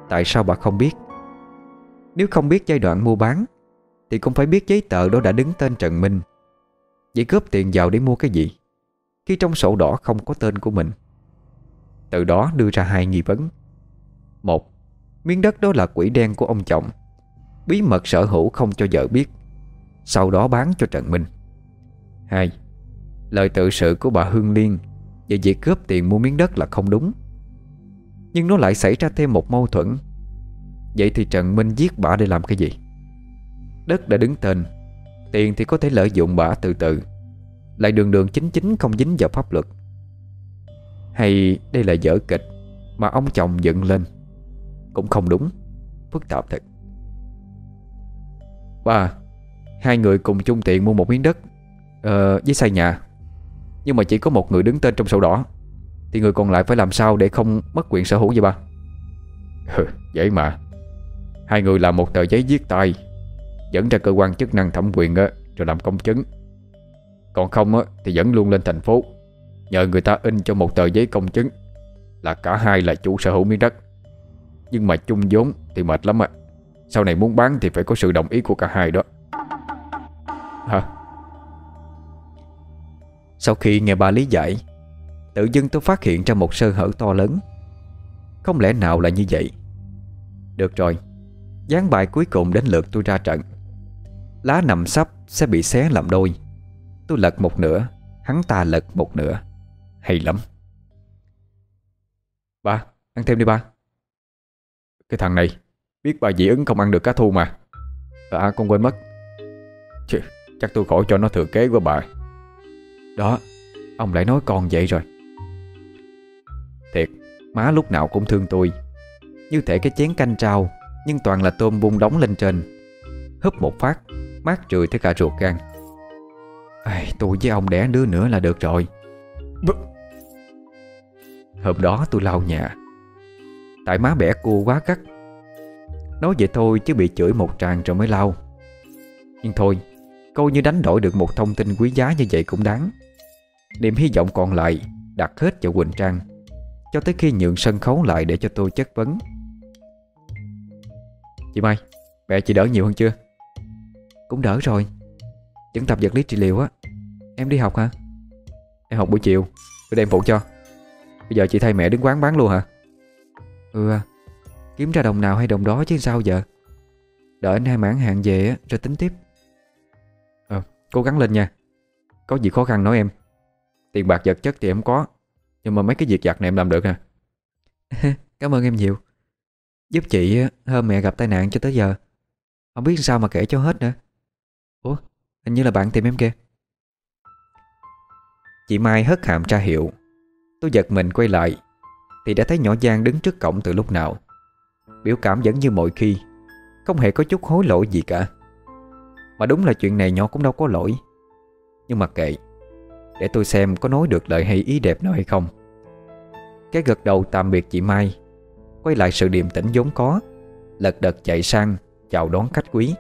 Tại sao bà không biết? Nếu không biết giai đoạn mua bán, Thì cũng phải biết giấy tờ đó đã đứng tên Trần Minh. Vậy góp tiền vào để mua cái gì, Khi trong sổ đỏ không có tên của mình? Từ đó đưa ra hai nghi vấn. Một, Miếng đất đó là quỹ đen của ông chồng. Bí mật sở hữu không cho vợ biết. Sau đó bán cho Trần Minh. Hai Lời tự sự của bà Hương Liên Về việc cướp tiền mua miếng đất là không đúng. Nhưng nó lại xảy ra thêm một mâu thuẫn. Vậy thì Trần Minh giết bà để làm cái gì? Đất đã đứng tên, Tiền thì có thể lợi dụng bà từ từ. Lại đường đường chính chính không dính vào pháp luật. Hay đây là dở kịch Mà ông chồng dựng lên? Cũng không đúng, Phức tạp thật. Ba, Hai người cùng chung tiền mua một miếng đất Ờ với xây nhà. Nhưng mà chỉ có một người đứng tên trong sổ đỏ. Thì người còn lại phải làm sao để không mất quyền sở hữu vậy ba? Ừ, Dễ mà. Hai người làm một tờ giấy viết tay Dẫn ra cơ quan chức năng thẩm quyền á, Rồi làm công chứng. Còn không á, thì dẫn luôn lên thành phố Nhờ người ta in cho một tờ giấy công chứng Là cả hai là chủ sở hữu miếng đất. Nhưng mà chung vốn thì mệt lắm ạ Sau này muốn bán thì phải có sự đồng ý của cả hai đó. Hả? Sau khi nghe bà lý giải Tự dưng tôi phát hiện ra một sơ hở to lớn. Không lẽ nào là như vậy? Được rồi Gián bài cuối cùng đến lượt tôi ra trận. Lá nằm sắp sẽ bị xé làm đôi. Tôi lật một nửa Hắn ta lật một nửa. Hay lắm. Ba, ăn thêm đi ba. Cái thằng này Biết bà dị ứng không ăn được cá thu mà. À con quên mất. Chứ, Chắc tôi khỏi cho nó thừa kế của bà. Đó Ông lại nói con vậy rồi. Thiệt Má lúc nào cũng thương tôi. Như thể cái chén canh trao Nhưng toàn là tôm bung đóng lên trên. Húp một phát Mát rượi tới cả ruột gan. À, Tôi với ông đẻ đứa nữa là được rồi. Hôm đó tôi lau nhà. Tại má bẻ cua quá cắt. Nói vậy thôi chứ bị chửi một tràng rồi mới lau. Nhưng thôi Coi như đánh đổi được một thông tin quý giá như vậy cũng đáng. Niềm hy vọng còn lại, Đặt hết cho Quỳnh Trang. Cho tới khi nhượng sân khấu lại để cho tôi chất vấn. Chị Mai, Mẹ chị đỡ nhiều hơn chưa? Cũng đỡ rồi. Chứng tập vật lý trị liệu á, Em đi học hả? Em học buổi chiều, Tôi đem phụ cho. Bây giờ chị thay mẹ đứng quán bán luôn hả? Ừ à, Kiếm ra đồng nào hay đồng đó chứ sao giờ? Đợi anh hai mãn hạn về á, Rồi tính tiếp cố gắng lên nha. Có gì khó khăn nói em. Tiền bạc vật chất thì em có, Nhưng mà mấy cái việc giặt này em làm được nè à. Cảm ơn em nhiều. Giúp chị hôm mẹ gặp tai nạn cho tới giờ. Không biết sao mà kể cho hết nữa. Ủa, hình như là bạn tìm em kìa. Chị Mai hất hàm tra hiệu. Tôi giật mình quay lại, Thì đã thấy nhỏ Giang đứng trước cổng từ lúc nào. Biểu cảm vẫn như mọi khi. Không hề có chút hối lỗi gì cả. Mà đúng là chuyện này nhỏ cũng đâu có lỗi. Nhưng mà kệ, Để tôi xem có nói được lời hay ý đẹp nào hay không. Cái gật đầu tạm biệt chị Mai, Quay lại sự điềm tĩnh vốn có, Lật đật chạy sang Chào đón khách quý.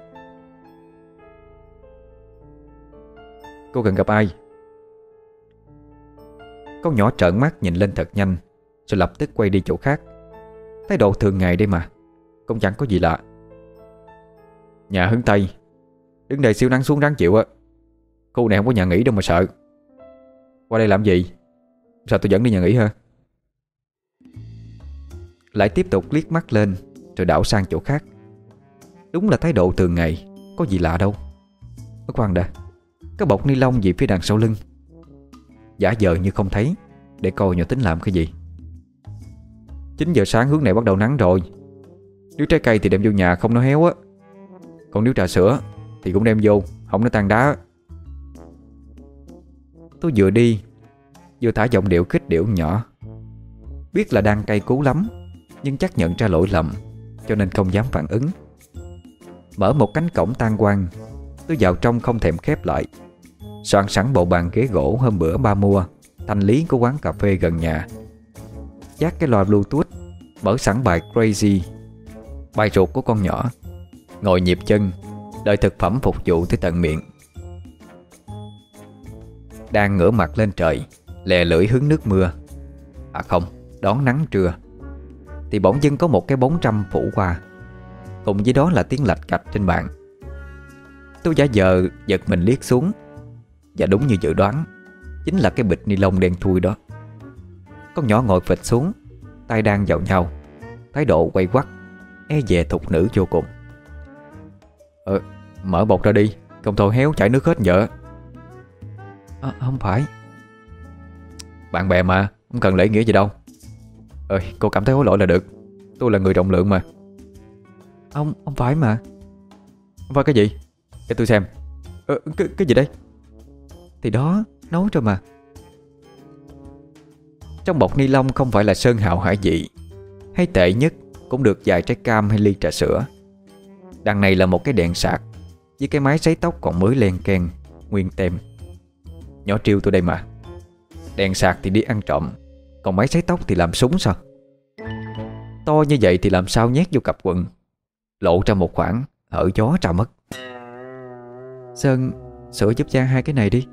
Cô cần gặp ai? Con nhỏ trợn mắt nhìn lên thật nhanh, Rồi lập tức quay đi chỗ khác. Thái độ thường ngày đây mà, Cũng chẳng có gì lạ. Nhà hướng Tây Đứng đây siêu nắng xuống ráng chịu á. Khu này không có nhà nghỉ đâu mà sợ. Qua đây làm gì? Sao tôi dẫn đi nhà nghỉ hả? Lại tiếp tục liếc mắt lên Rồi đảo sang chỗ khác. Đúng là thái độ thường ngày, Có gì lạ đâu. Ơ khoan đã, Cái bọc ni lông gì phía đằng sau lưng? Giả vờ như không thấy, Để coi nhỏ tính làm cái gì. 9 giờ sáng hướng này bắt đầu nắng rồi. Nếu trái cây thì đem vô nhà không nó héo á. Còn nếu trà sữa thì cũng đem vô, Không nó tan đá. Tôi vừa đi, Vừa thả giọng điệu khích điệu nhỏ. Biết là đang cay cú lắm, Nhưng chắc nhận ra lỗi lầm, Cho nên không dám phản ứng. Mở một cánh cổng tan quang Tôi vào trong không thèm khép lại. Soạn sẵn bộ bàn ghế gỗ hôm bữa ba mua, Thanh lý của quán cà phê gần nhà. Chát cái loa bluetooth, Mở sẵn bài Crazy, Bài ruột của con nhỏ. Ngồi nhịp chân Đợi thực phẩm phục vụ tới tận miệng. Đang ngửa mặt lên trời Lè lưỡi hứng nước mưa. À không, đón nắng trưa. Thì bỗng dưng có một cái bóng trăm phủ qua. Cùng với đó là tiếng lạch cạch trên bàn. Tôi giả giờ giật mình liếc xuống. Và đúng như dự đoán Chính là cái bịch ni lông đen thui đó. Con nhỏ ngồi phịch xuống tay đang vào nhau. Thái độ quay quắt E về thục nữ vô cùng. Ờ, mở bột ra đi. Không thôi héo chảy nước hết vợ à, ờ, Không phải. Bạn bè mà Không cần lễ nghĩa gì đâu. Ờ, cô cảm thấy hối lỗi là được. Tôi là người rộng lượng mà. Ông, ông phải mà. Không phải cái gì? Để tôi xem. Ờ, cái, cái gì đây? Thì đó, nấu rồi mà. Trong bọc ni lông không phải là sơn hào hải vị Hay tệ nhất Cũng được vài trái cam hay ly trà sữa. Đằng này là một cái đèn sạc. Với cái máy sấy tóc còn mới len ken Nguyên tem. Nhỏ triêu, tôi đây mà. Đèn sạc thì đi ăn trộm, Còn máy sấy tóc thì làm súng sao? To như vậy thì làm sao nhét vô cặp quần? Lộ ra một khoảng, Hở gió ra mất. Sơn, sửa giúp cha hai cái này đi.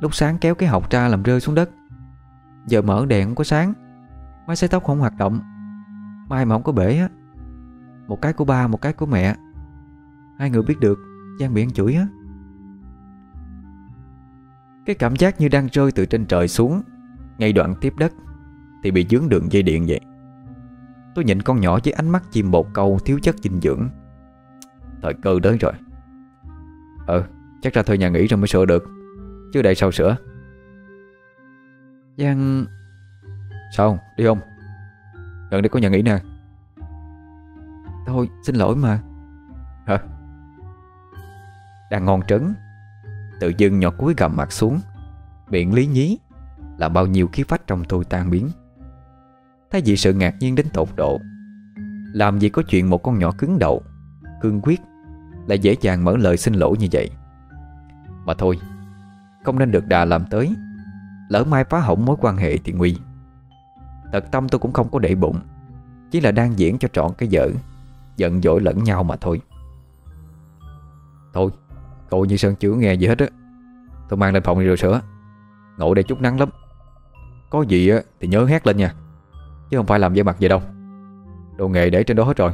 Lúc sáng kéo cái học ra làm rơi xuống đất. Giờ mở đèn không có sáng. Máy sấy tóc không hoạt động. Mai mà không có bể á. Một cái của ba, một cái của mẹ. Hai người biết được, Giang bị ăn chửi á. Cái cảm giác như đang rơi từ trên trời xuống, Ngay đoạn tiếp đất, Thì bị dướng đường dây điện vậy. Tôi nhìn con nhỏ với ánh mắt chim một câu Thiếu chất dinh dưỡng. Thời cơ đến rồi. Ừ chắc ra thôi nhà nghỉ rồi mới sửa được, Chứ đây sao sửa? Giang Sao? Đi không? Gần đây có nhà nghỉ nè. Thôi, xin lỗi mà. Hả? Đang ngon trấn, Tự dưng nhỏ cuối gầm mặt xuống, Miệng lý nhí Là bao nhiêu khí phách trong tôi tan biến. Thấy vì sự ngạc nhiên đến tột độ, Làm gì có chuyện một con nhỏ cứng đầu, Cương quyết, Lại dễ dàng mở lời xin lỗi như vậy. Mà thôi, Không nên được đà làm tới, Lỡ mai phá hỏng mối quan hệ thì nguy. Thật tâm tôi cũng không có để bụng, Chỉ là đang diễn cho trọn cái dở Giận dỗi lẫn nhau mà thôi. Thôi Cậu như Sơn chưa nghe gì hết á. Tôi mang lên phòng đi rồi sửa Ngồi đây chút nắng lắm. Có gì á thì nhớ hét lên nha. Chứ không phải làm dây mặt vậy đâu. Đồ nghề để trên đó hết rồi.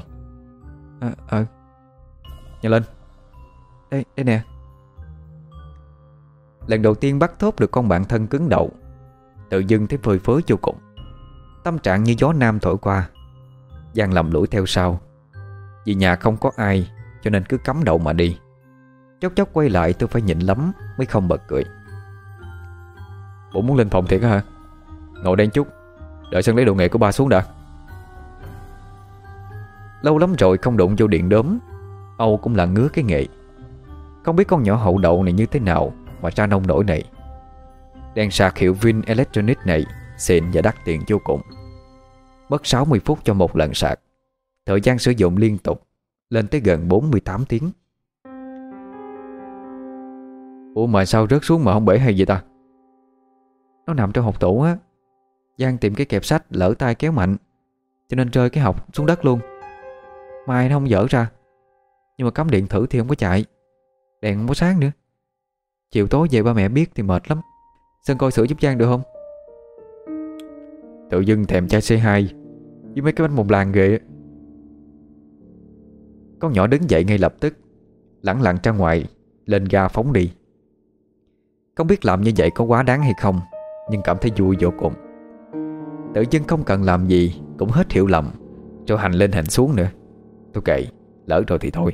Ờ à, à. Nhanh lên. Đây, đây nè. Lần đầu tiên bắt thốt được con bạn thân cứng đầu Tự dưng thấy phơi phới vô cùng. Tâm trạng như gió nam thổi qua Giang lầm lũi theo sau. Vì nhà không có ai, Cho nên cứ cắm đầu mà đi. Chốc chốc quay lại, tôi phải nhịn lắm Mới không bật cười. Bộ muốn lên phòng thiệt hả? Ngồi đây chút, Đợi sân lấy đồ nghề của ba xuống đã. Lâu lắm rồi không đụng vô điện đốm. Âu cũng là ngứa cái nghệ Không biết con nhỏ hậu đậu này như thế nào Mà ra nông nổi này. Đèn sạc hiệu Vin Electronic này Xịn và đắt tiền vô cùng. Mất 60 phút cho một lần sạc. Thời gian sử dụng liên tục, Lên tới gần 48 tiếng. Ủa, mà sao rớt xuống mà không bể hay vậy ta? Nó nằm trong hộp tủ á. Giang tìm cái kẹp sách, lỡ tay kéo mạnh, Cho nên rơi cái học xuống đất luôn. Mai nó không dở ra, Nhưng mà cắm điện thử thì không có chạy. Đèn không có sáng nữa. Chiều tối về ba mẹ biết thì mệt lắm. Sơn coi sửa giúp Giang được không? Tự dưng thèm chai C2 Với mấy cái bánh mùng làng ghê con nhỏ đứng dậy ngay lập tức, Lẳng lặng ra ngoài, Lên ga phóng đi. Không biết làm như vậy có quá đáng hay không, Nhưng cảm thấy vui vô cùng. Tự dưng không cần làm gì, Cũng hết hiểu lầm, Cho hành lên hành xuống nữa. Tôi kệ, Lỡ rồi thì thôi.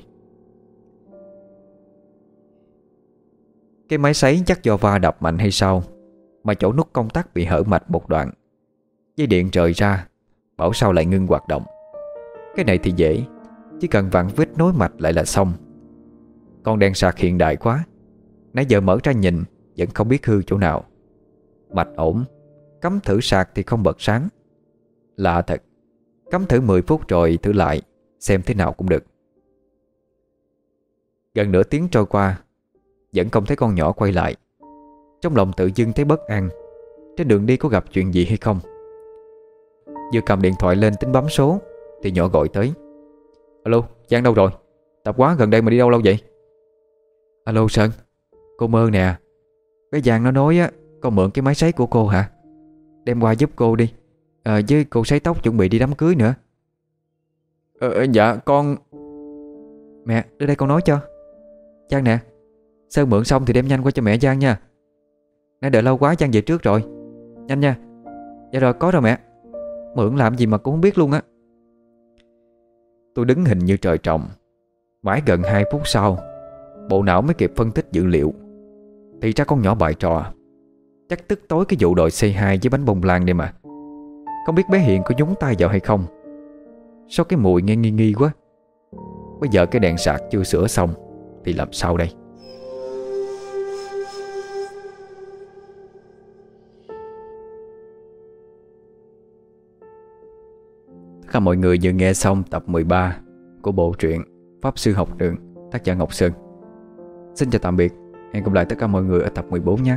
Cái máy sấy chắc do va đập mạnh hay sao, Mà chỗ nút công tắc bị hở mạch một đoạn. Dây điện rời ra, Bảo sao lại ngưng hoạt động. Cái này thì dễ chỉ cần vặn vết nối mạch lại là xong. Con đèn sạc hiện đại quá. Nãy giờ mở ra nhìn, Vẫn không biết hư chỗ nào. Mạch ổn. Cắm thử sạc thì không bật sáng. Lạ thật. Cắm thử 10 phút rồi thử lại, Xem thế nào cũng được. Gần nửa tiếng trôi qua, Vẫn không thấy con nhỏ quay lại. Trong lòng tự dưng thấy bất an. Trên đường đi có gặp chuyện gì hay không? Vừa cầm điện thoại lên tính bấm số, Thì nhỏ gọi tới. Alo, Giang đâu rồi? Tập quá gần đây mà đi đâu lâu vậy? Alo Sơn. Cô mơ nè. Cái Giang nó nói á Con mượn cái máy sấy của cô hả? Đem qua giúp cô đi. À, Với cô sấy tóc chuẩn bị đi đám cưới nữa. Ờ, ờ, dạ con Mẹ, đưa đây con nói cho. Giang nè Sơn mượn xong thì đem nhanh qua cho mẹ Giang nha. Nãy đợi lâu quá Giang về trước rồi. Nhanh nha. Dạ rồi có rồi mẹ. Mượn làm gì mà cũng không biết luôn á Tôi đứng hình như trời trồng. Mãi gần 2 phút sau, Bộ não mới kịp phân tích dữ liệu. Thì ra con nhỏ bài trò. Chắc tức tối cái vụ đội C2 với bánh bông lan đây mà. Không biết bé Hiện có nhúng tay vào hay không. Sao cái mùi nghe nghi nghi quá. Bây giờ cái đèn sạc chưa sửa xong, Thì làm sao đây? Cả mọi người vừa nghe xong tập 13 Của bộ truyện Pháp Sư Học Đường, Tác giả Ngọc Sơn. Xin chào tạm biệt. Hẹn gặp lại tất cả mọi người ở tập 14 nhé.